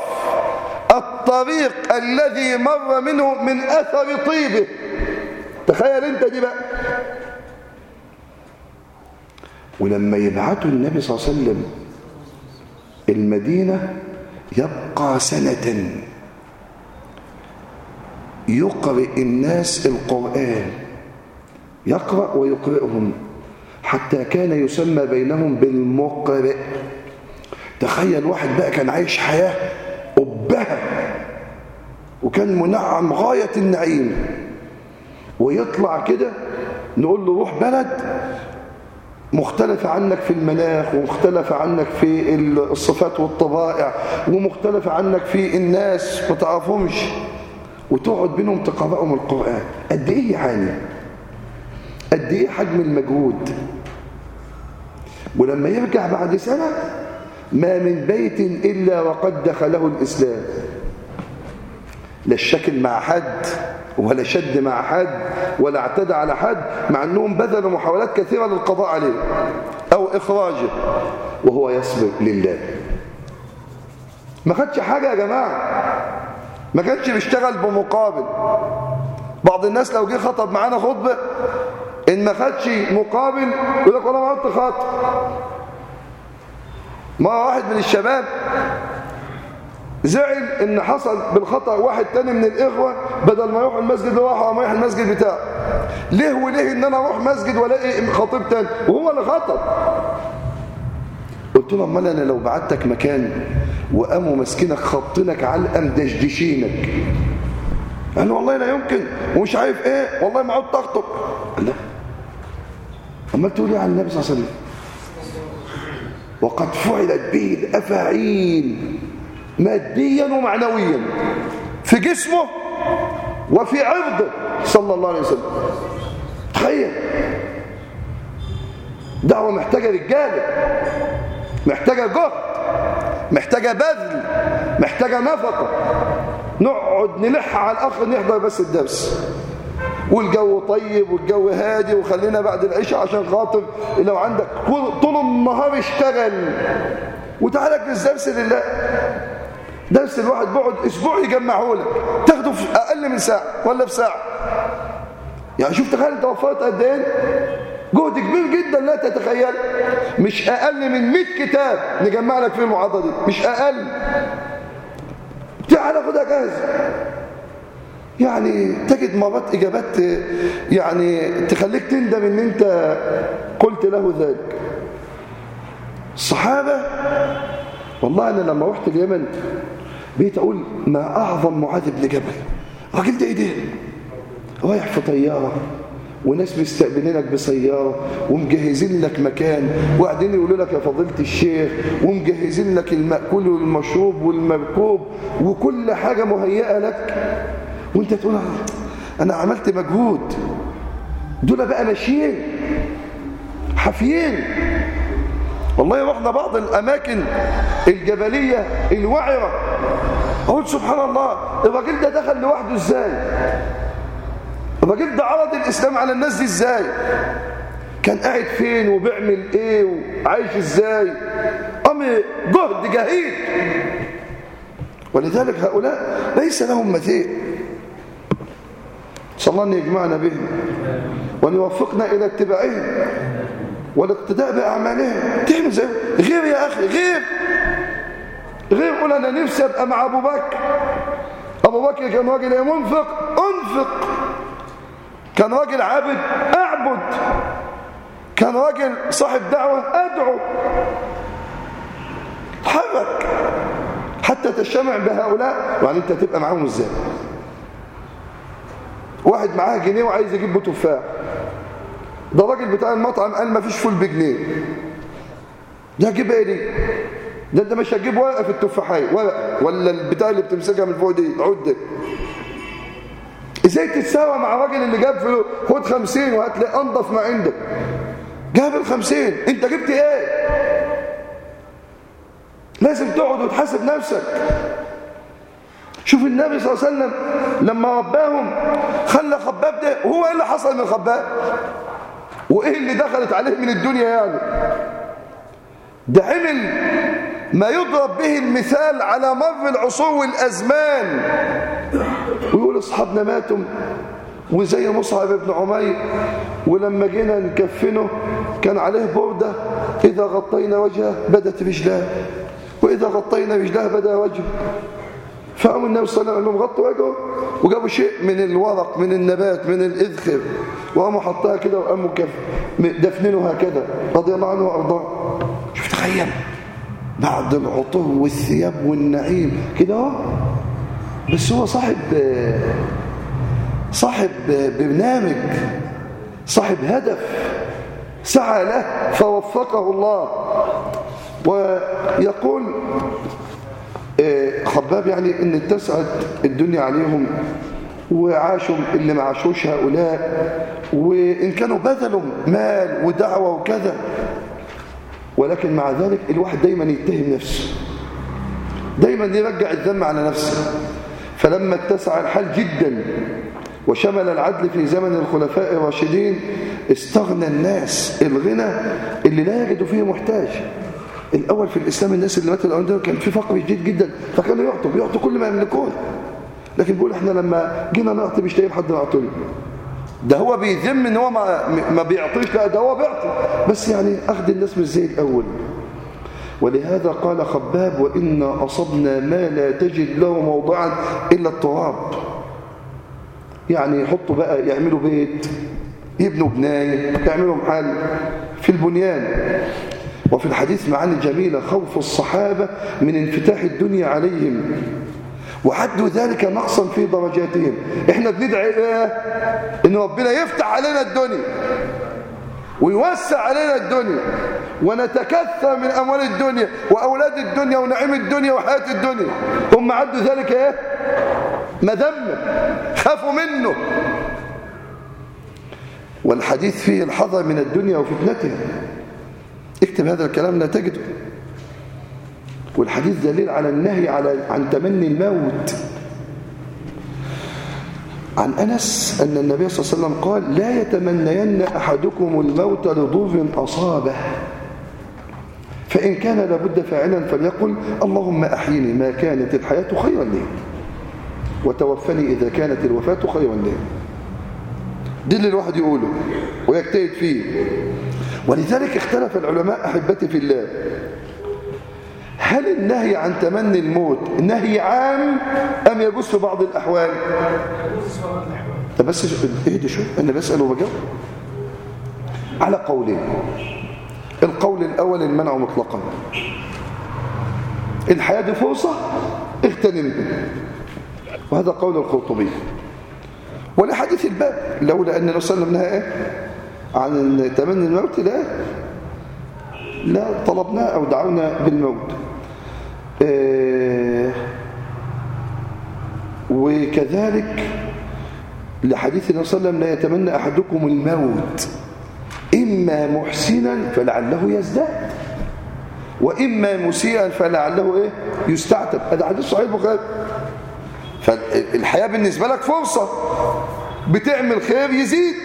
الطريق الذي مر منه من أثر طيبه. تخيل انت دي بقى. ولما يبعثوا النبي صلى الله عليه وسلم المدينة يبقى سنة. يقرئ الناس القرآن. يقرأ ويقرئهم. حتى كان يسمى بينهم بالمقرئ. تخيل واحد بقى كان عايش حياة أبها وكان منعم غاية النعيم. ويطلع كده نقول له روح بلد مختلفة عنك في المناخ ومختلفة عنك في الصفات والطبائع ومختلفة عنك في الناس ما تعرفهمش. وتقعد بينهم تقرأهم القرآن. قد إيه يعني قد إيه حجم المجهود؟ ولما يرجع بعد سنة ما من بيت إلا وقد دخله الإسلام. لا الشكل مع حد. ولا شد مع حد ولا اعتدى على حد مع أنهم بذلوا محاولات كثيرة للقضاء عليه أو إخراجه وهو يصبر لله. ما خدش حاجة يا جماعة. ما كانش بيشتغل بمقابل. بعض الناس لو جه خطب معانا خطبة إن ما خدش مقابل يقول لك والله ما عدت خاطب ما واحد من الشباب زعل إن حصل بالخطأ واحد تاني من الإخوة بدل ما يروح المسجد راح ما يروح المسجد بتاعه. ليه وليه إن أنا أروح مسجد وألاقي خطيب تاني؟ وهو اللي خطب. قلت له أمال أنا لو بعتك مكان وقاموا ماسكينك خطينك علقه مدشدشينك قال له والله لا يمكن. ومش عارف إيه. والله ما عدت أخطب. قال لا أمال تقول إيه عن النبي صلى الله عليه وسلم؟ وقد فعلت به الأفاعيل. ماديا ومعنويا في جسمه وفي عرضه صلى الله عليه وسلم. تخيل. دعوة محتاجة رجالة محتاجة جهد محتاجة بذل محتاجة نفقة. نقعد نلح على الأخ نحضر بس الدرس. والجو طيب والجو هادي وخلينا بعد العشاء عشان خاطر لو عندك طول النهار اشتغل. وتعالى اجلس درس لله. درس الواحد بيقعد أسبوع يجمعه لك. تاخده في أقل من ساعة ولا في ساعة. يعني شوف تخيل انت وفرت قد إيه؟ جهد كبير جدا لا تتخيل. مش أقل من 100 كتاب نجمع لك فيه المحاضره دي. مش أقل. تعال خدها جاهزه يعني تجد مرات إجابات يعني تخليك تندم إن أنت قلت له ذلك. الصحابه والله أنا لما رحت اليمن بقيت أقول ما أعظم معاذ بن جبل. الراجل ده إيه ده؟ رايح في طيارة وناس مستقبلينك بسيارة ومجهزين لك مكان وقاعدين يقولوا لك يا فضيلة الشيخ ومجهزين لك المأكول والمشروب والمركوب وكل حاجة مهيئة لك. وأنت تقول أنا عملت مجهود. دول بقى ماشيين حافيين. والله رحنا بعض الأماكن الجبلية الوعرة. أقول سبحان الله الراجل ده دخل لوحده إزاي؟ الراجل ده عرض الإسلام على الناس دي إزاي؟ كان قاعد فين وبيعمل إيه وعايش إزاي؟ أم جهد جهيد. ولذلك هؤلاء ليس لهم مثيل صلى الله أن يجمعنا بهم وأن يوفقنا إلى اتباعهم. والاقتداء بأعمالهم. تعمل زي غير يا أخي غير. غير قول أنا نفسي أبقى مع أبو بكر. أبو بكر كان راجل منفق. أنفق. كان راجل عابد أعبد. كان راجل صاحب دعوة أدعو. تحرك حتى تجتمع بهؤلاء وعن أنت تبقى معاهم إزاي؟ واحد معاه جنيه وعايز يجيب تفاح. ده الراجل بتاع المطعم قال ما فيش فول بجنيه. ده هجيب إيه دي ده انت مش هتجيب ورقة في التفاحية ورقة ولا البتاع اللي بتمسكها من فوق دي؟ عده إزاي تتساوى مع الراجل اللي جاب فلوس خد 50 وهتلاقي أنضف ما عندك جاب ال 50 انت جبت إيه؟ لازم تقعد وتحاسب نفسك. شوف النبي صلى الله عليه وسلم لما رباهم خلى خباب ده هو إيه اللي حصل من خباب؟ وإيه اللي دخلت عليه من الدنيا يعني؟ ده عمل ما يضرب به المثال على مر العصور والازمان ويقول أصحابنا ماتوا وزي مصعب بن عمير ولما جينا نكفنه كان عليه بردة إذا غطينا وجهه بدت رجلاه وإذا غطينا رجلاه بدا وجهه. فقاموا النبي صلى الله عليه وسلم غطوا وجهه وجابوا شيء من الورق من النبات من الإذخر وقاموا حطها كده وقاموا دفنينه هكذا رضي الله عنه وأرضاه. شوف تخيل. بعد العطور والثياب والنعيم كده أهو. بس هو صاحب صاحب برنامج صاحب هدف سعى له فوفقه الله. ويقول خباب يعني إن اتسعت الدنيا عليهم وعاشوا اللي ما عاشوش هؤلاء وإن كانوا بذلوا مال ودعوة وكذا. ولكن مع ذلك الواحد دايما يتهم نفسه دايما يرجع الذم على نفسه. فلما اتسع الحال جدا وشمل العدل في زمن الخلفاء الراشدين استغنى الناس الغنى اللي لا يجد فيه محتاج. الأول في الإسلام الناس اللي ماتوا الأول كان في فقر شديد جدا فكانوا يعطوا بيعطوا كل ما يملكون. لكن بيقول إحنا لما جينا نعطي مش لاقيين حد نعطيه. ده هو بيذم إن هو ما, ما بيعطيش لا ده هو بيعطي. بس يعني أخذ الناس مش زي الأول. ولهذا قال خباب وإنا أصبنا ما لا تجد له موضعا إلا التراب. يعني يحطوا بقى يعملوا بيت يبنوا بناية يعملوا محل في البنيان. وفي الحديث معاني جميلة خوف الصحابة من انفتاح الدنيا عليهم وعدوا ذلك نقصا في درجاتهم. إحنا بندعي إيه؟ إن ربنا يفتح علينا الدنيا ويوسع علينا الدنيا ونتكثر من أموال الدنيا وأولاد الدنيا ونعيم الدنيا وحياة الدنيا. هم عدوا ذلك إيه؟ مذمة خافوا منه. والحديث فيه الحذر من الدنيا وفتنتها. اكتب هذا الكلام لا تجده. والحديث دليل على النهي على عن تمني الموت. عن أنس أن النبي صلى الله عليه وسلم قال لا يتمنين أحدكم الموت لضر أصابه. فإن كان لابد فاعلا فليقل اللهم أحيني ما كانت الحياة خيرا لي وتوفني إذا كانت الوفاة خيرا لي. دي اللي الواحد يقوله ويجتهد فيه. ولذلك اختلف العلماء أحبتي في الله. هل النهي عن تمني الموت نهي عام أم يجوز في بعض الأحوال؟ طب بس اهدي شو أنا بسأل وبجاوب على قولين. القول الأول المنع مطلقا. الحياة دي فرصة اغتنم وهذا قول القرطبي. ولحديث الباب لولا أن عليه وسلم إيه؟ عن تمني الموت لا لا طلبنا أو دعونا بالموت. آه، وكذلك لحديث النبي صلى الله عليه وسلم لا يتمنى أحدكم الموت إما محسنا فلعله يزداد وإما مسيئا فلعله إيه؟ يستعتب. هذا حديث صحيح البخاري. فالحياة بالنسبة لك فرصة بتعمل خير يزيد.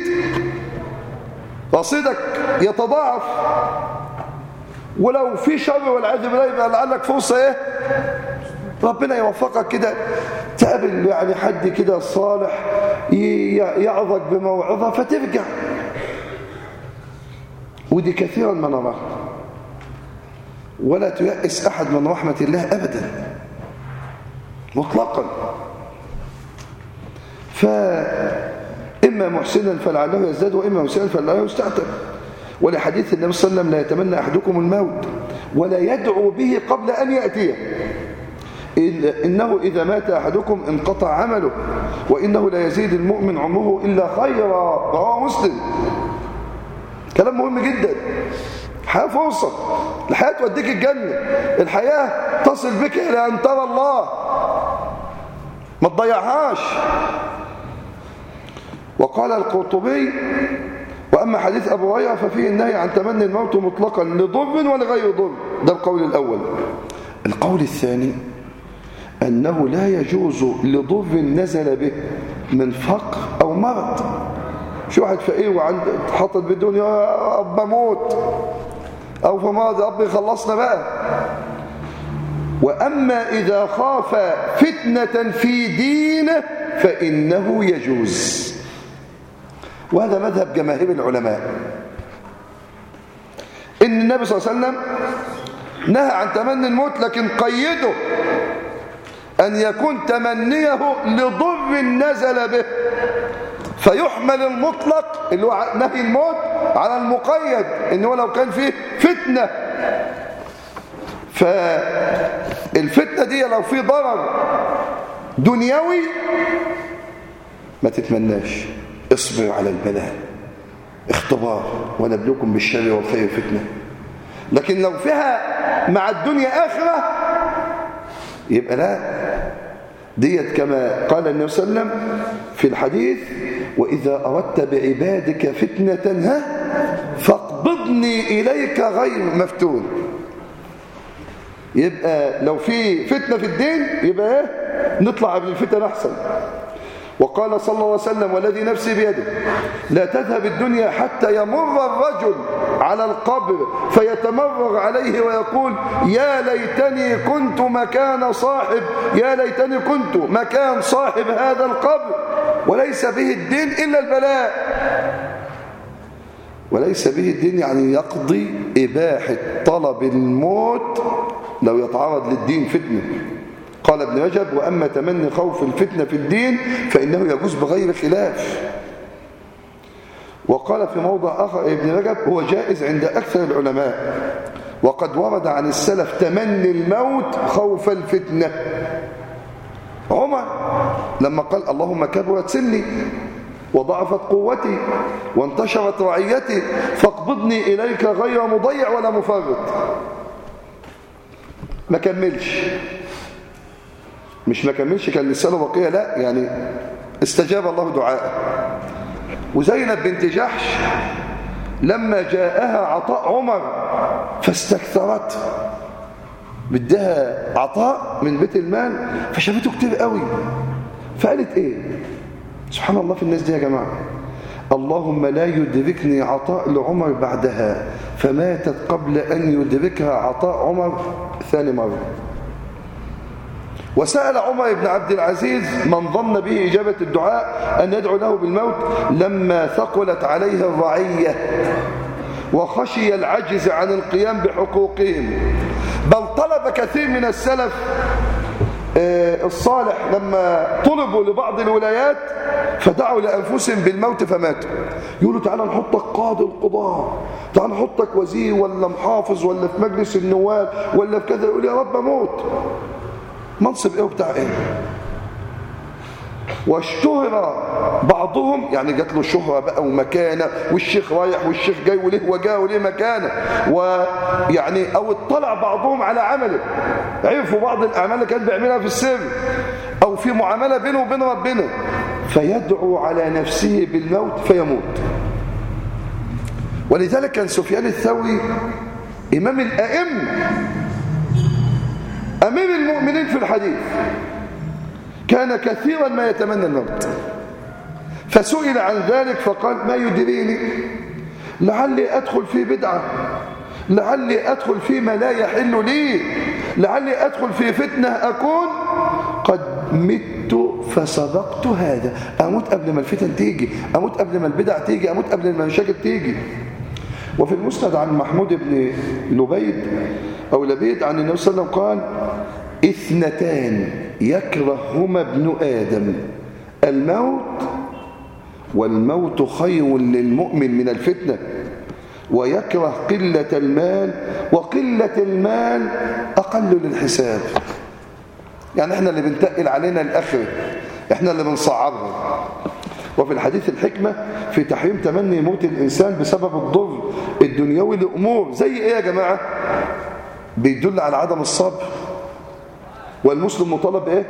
رصيدك يتضاعف. ولو في شر والعياذ بالله يبقى لعلك فرصة إيه؟ ربنا يوفقك كده. تقابل يعني حد كده صالح يعظك بموعظة فترجع. ودي كثيرا ما نراها ولا تيأس أحد من رحمة الله أبدا. مطلقا. فإما محسنا فلعله يزداد وإما مسيئا فلعله يستعتب. ولحديث النبي صلى الله عليه وسلم لا يتمنى أحدكم الموت ولا يدعو به قبل أن يأتيه. إنه إذا مات أحدكم انقطع عمله وإنه لا يزيد المؤمن عمره إلا خيرا. رواه مسلم. كلام مهم جدا. الحياة فرصة. الحياة توديك الجنة. الحياة تصل بك إلى أن ترى الله. ما تضيعهاش. وقال القرطبي وأما حديث أبو هريرة ففيه النهي عن تمني الموت مطلقا لضر ولغير ضر ده القول الأول. القول الثاني أنه لا يجوز لضر نزل به من فقر أو مرض. شو واحد فقير وعند حاطط بدون يا أب موت أو فماذا ربي خلصنا بقى. وأما إذا خاف فتنة في دينه فإنه يجوز. وهذا مذهب جماهير العلماء. إن النبي صلى الله عليه وسلم نهى عن تمني الموت لكن قيده أن يكون تمنيه لضر نزل به. فيحمل المطلق اللي هو نهي الموت على المقيد إن هو لو كان فيه فتنة. فالفتنة دي لو فيه ضرر دنيوي ما تتمناش. اصبر على البلاء. اختبار ونبلوكم بالشر والخير فتنة لكن لو فيها مع الدنيا آخرة يبقى لا. ديت كما قال النبي صلى الله عليه وسلم في الحديث وإذا أردت بعبادك فتنة ها فاقبضني إليك غير مفتون. يبقى لو في فتنة في الدين يبقى إيه؟ نطلع قبل الفتن أحسن. وقال صلى الله عليه وسلم والذي نفسي بيده لا تذهب الدنيا حتى يمر الرجل على القبر فيتمرغ عليه ويقول يا ليتني كنت مكان صاحب يا ليتني كنت مكان صاحب هذا القبر وليس به الدين إلا البلاء. وليس به الدين يعني يقضي إباحة طلب الموت لو يتعرض للدين فتنة. قال ابن رجب وأما تمني خوف الفتنة في الدين فإنه يجوز بغير خلاف. وقال في موضع آخر ابن رجب هو جائز عند أكثر العلماء. وقد ورد عن السلف تمني الموت خوف الفتنة. عمر لما قال اللهم كبرت سني وضعفت قوتي وانتشرت رعيتي فاقبضني إليك غير مضيع ولا مفرط. ما كملش. مش ما كملش كان لسانه بقية لا يعني استجاب الله دعاءه وزينب بنت جحش لما جاءها عطاء عمر فاستكثرت. بدها عطاء من بيت المال فشافته كتير قوي. فقالت إيه؟ سبحان الله في الناس دي يا جماعة. اللهم لا يدركني عطاء لعمر بعدها فماتت قبل أن يدركها عطاء عمر ثاني مرة. وسأل عمر بن عبد العزيز من ظن به إجابة الدعاء أن يدعو له بالموت لما ثقلت عليه الرعية وخشي العجز عن القيام بحقوقهم. بل طلب كثير من السلف آه، الصالح لما طلبوا لبعض الولايات فدعوا لأنفسهم بالموت فماتوا. يقولوا تعالى نحطك قاضي القضاء تعالى نحطك وزير ولا محافظ ولا في مجلس النواب ولا في كذا. يقول يا رب أموت. منصب إيه وبتاع إيه. واشتهر بعضهم يعني جات له شهرة بقى ومكانة والشيخ رايح والشيخ جاي وليه وجاه وليه مكانة. ويعني أو اطلع بعضهم على عمله. عرفوا بعض الأعمال اللي كان بيعملها في السر. أو في معاملة بينه وبين ربنا. فيدعو على نفسه بالموت فيموت. ولذلك كان سفيان الثوري إمام الأئمة أمير المؤمنين في الحديث. كان كثيرا ما يتمنى الموت فسئل عن ذلك فقال ما يدريني؟ لعلي أدخل في بدعة. لعلي أدخل فيما لا يحل لي. لعلي أدخل في فتنة أكون قد مت فسبقت هذا. أموت قبل ما الفتن تيجي. أموت قبل ما البدع تيجي. أموت قبل ما المشاكل تيجي. وفي المسند عن محمود بن لبيد أو لبيد عن النبي صلى الله عليه وسلم قال إثنتان يكرههما ابن آدم الموت والموت خير للمؤمن من الفتنة ويكره قلة المال وقلة المال أقل للحساب. يعني إحنا اللي بنتقل علينا الآخر إحنا اللي بنصعبها وفي الحديث الحكمة في تحريم تمني موت الإنسان بسبب الضر الدنيوي لأمور زي إيه يا جماعة؟ بيدل على عدم الصبر. والمسلم مطالب إيه؟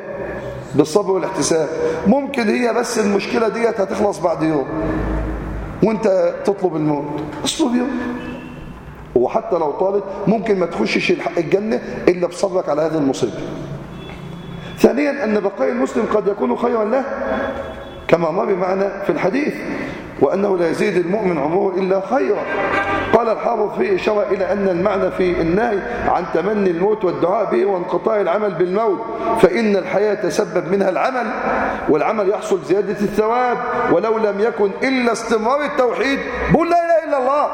بالصبر والاحتساب. ممكن هي بس المشكلة ديت هتخلص بعد يوم وأنت تطلب الموت. اصبر يوم. وحتى لو طالت ممكن ما تخشش الجنة إلا بصبرك على هذه المصيبة. ثانيا أن بقاء المسلم قد يكون خيرا له كما مر معنا في الحديث. وأنه لا يزيد المؤمن عمره إلا خيرا. قال الحافظ فيه إشارة إلى أن المعنى في النهي عن تمني الموت والدعاء به وانقطاع العمل بالموت فإن الحياة تسبب منها العمل والعمل يحصل زيادة الثواب ولو لم يكن إلا استمرار التوحيد بقول لا إله إلا الله.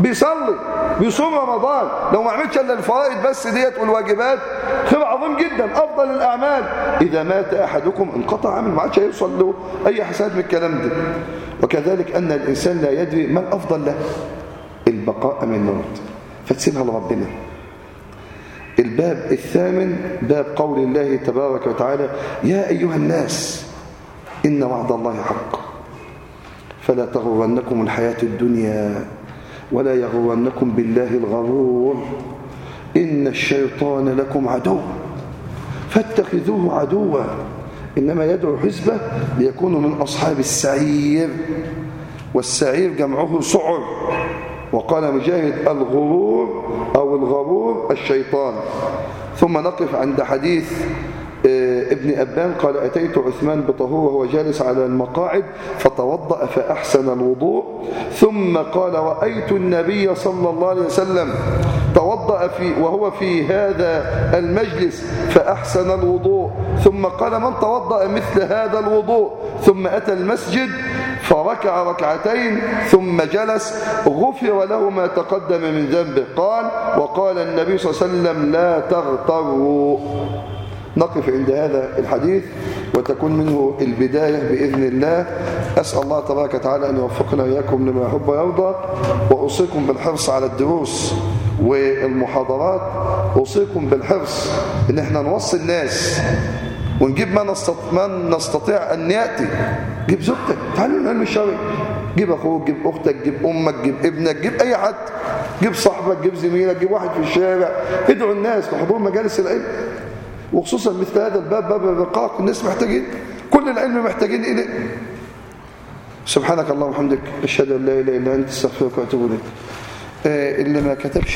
بيصلي بيصوم رمضان. لو ما عملش إلا الفرائض بس ديت والواجبات خير عظيم جدا أفضل الأعمال. إذا مات أحدكم انقطع عمل ما عادش هيوصل له أي حسنات من الكلام ده. وكذلك أن الإنسان لا يدري ما الأفضل له البقاء من الموت. فتسيبها لربنا. الباب الثامن باب قول الله تبارك وتعالى يا أيها الناس إن وعد الله حق. فلا تغرنكم الحياة الدنيا. ولا يغرنكم بالله الغرور إن الشيطان لكم عدو فاتخذوه عدوا إنما يدعو حزبه ليكونوا من أصحاب السعير والسعير جمعه سعر وقال مجاهد الغرور أو الغرور الشيطان ثم نقف عند حديث ابن أبان قال أتيت عثمان بطهور وهو جالس على المقاعد فتوضأ فأحسن الوضوء ثم قال رأيت النبي صلى الله عليه وسلم توضأ في وهو في هذا المجلس فأحسن الوضوء ثم قال من توضأ مثل هذا الوضوء ثم أتى المسجد فركع ركعتين ثم جلس غفر له ما تقدم من ذنبه قال وقال النبي صلى الله عليه وسلم لا تغتروا نقف عند هذا الحديث وتكون منه البداية بإذن الله. أسأل الله تبارك وتعالى أن يوفقنا إياكم لما يحب ويرضى. وأوصيكم بالحرص على الدروس والمحاضرات. أوصيكم بالحرص إن إحنا نوصي الناس. ونجيب ما نستطيع, ما نستطيع أن يأتي. جيب زوجتك. تعالوا العلم الشرعي. جيب أخوك جيب أختك جيب أمك جيب ابنك جيب أي حد. جيب صاحبك جيب زميلك جيب واحد في الشارع. ادعوا الناس لحضور مجالس العلم. وخصوصا مثل هذا الباب باب الرقاق الناس محتاجين كل العلم محتاجين إليه. سبحانك اللهم وبحمدك أشهد أن لا إله إلا أنت أستغفرك وأتوب إليك. اللي ما كتبش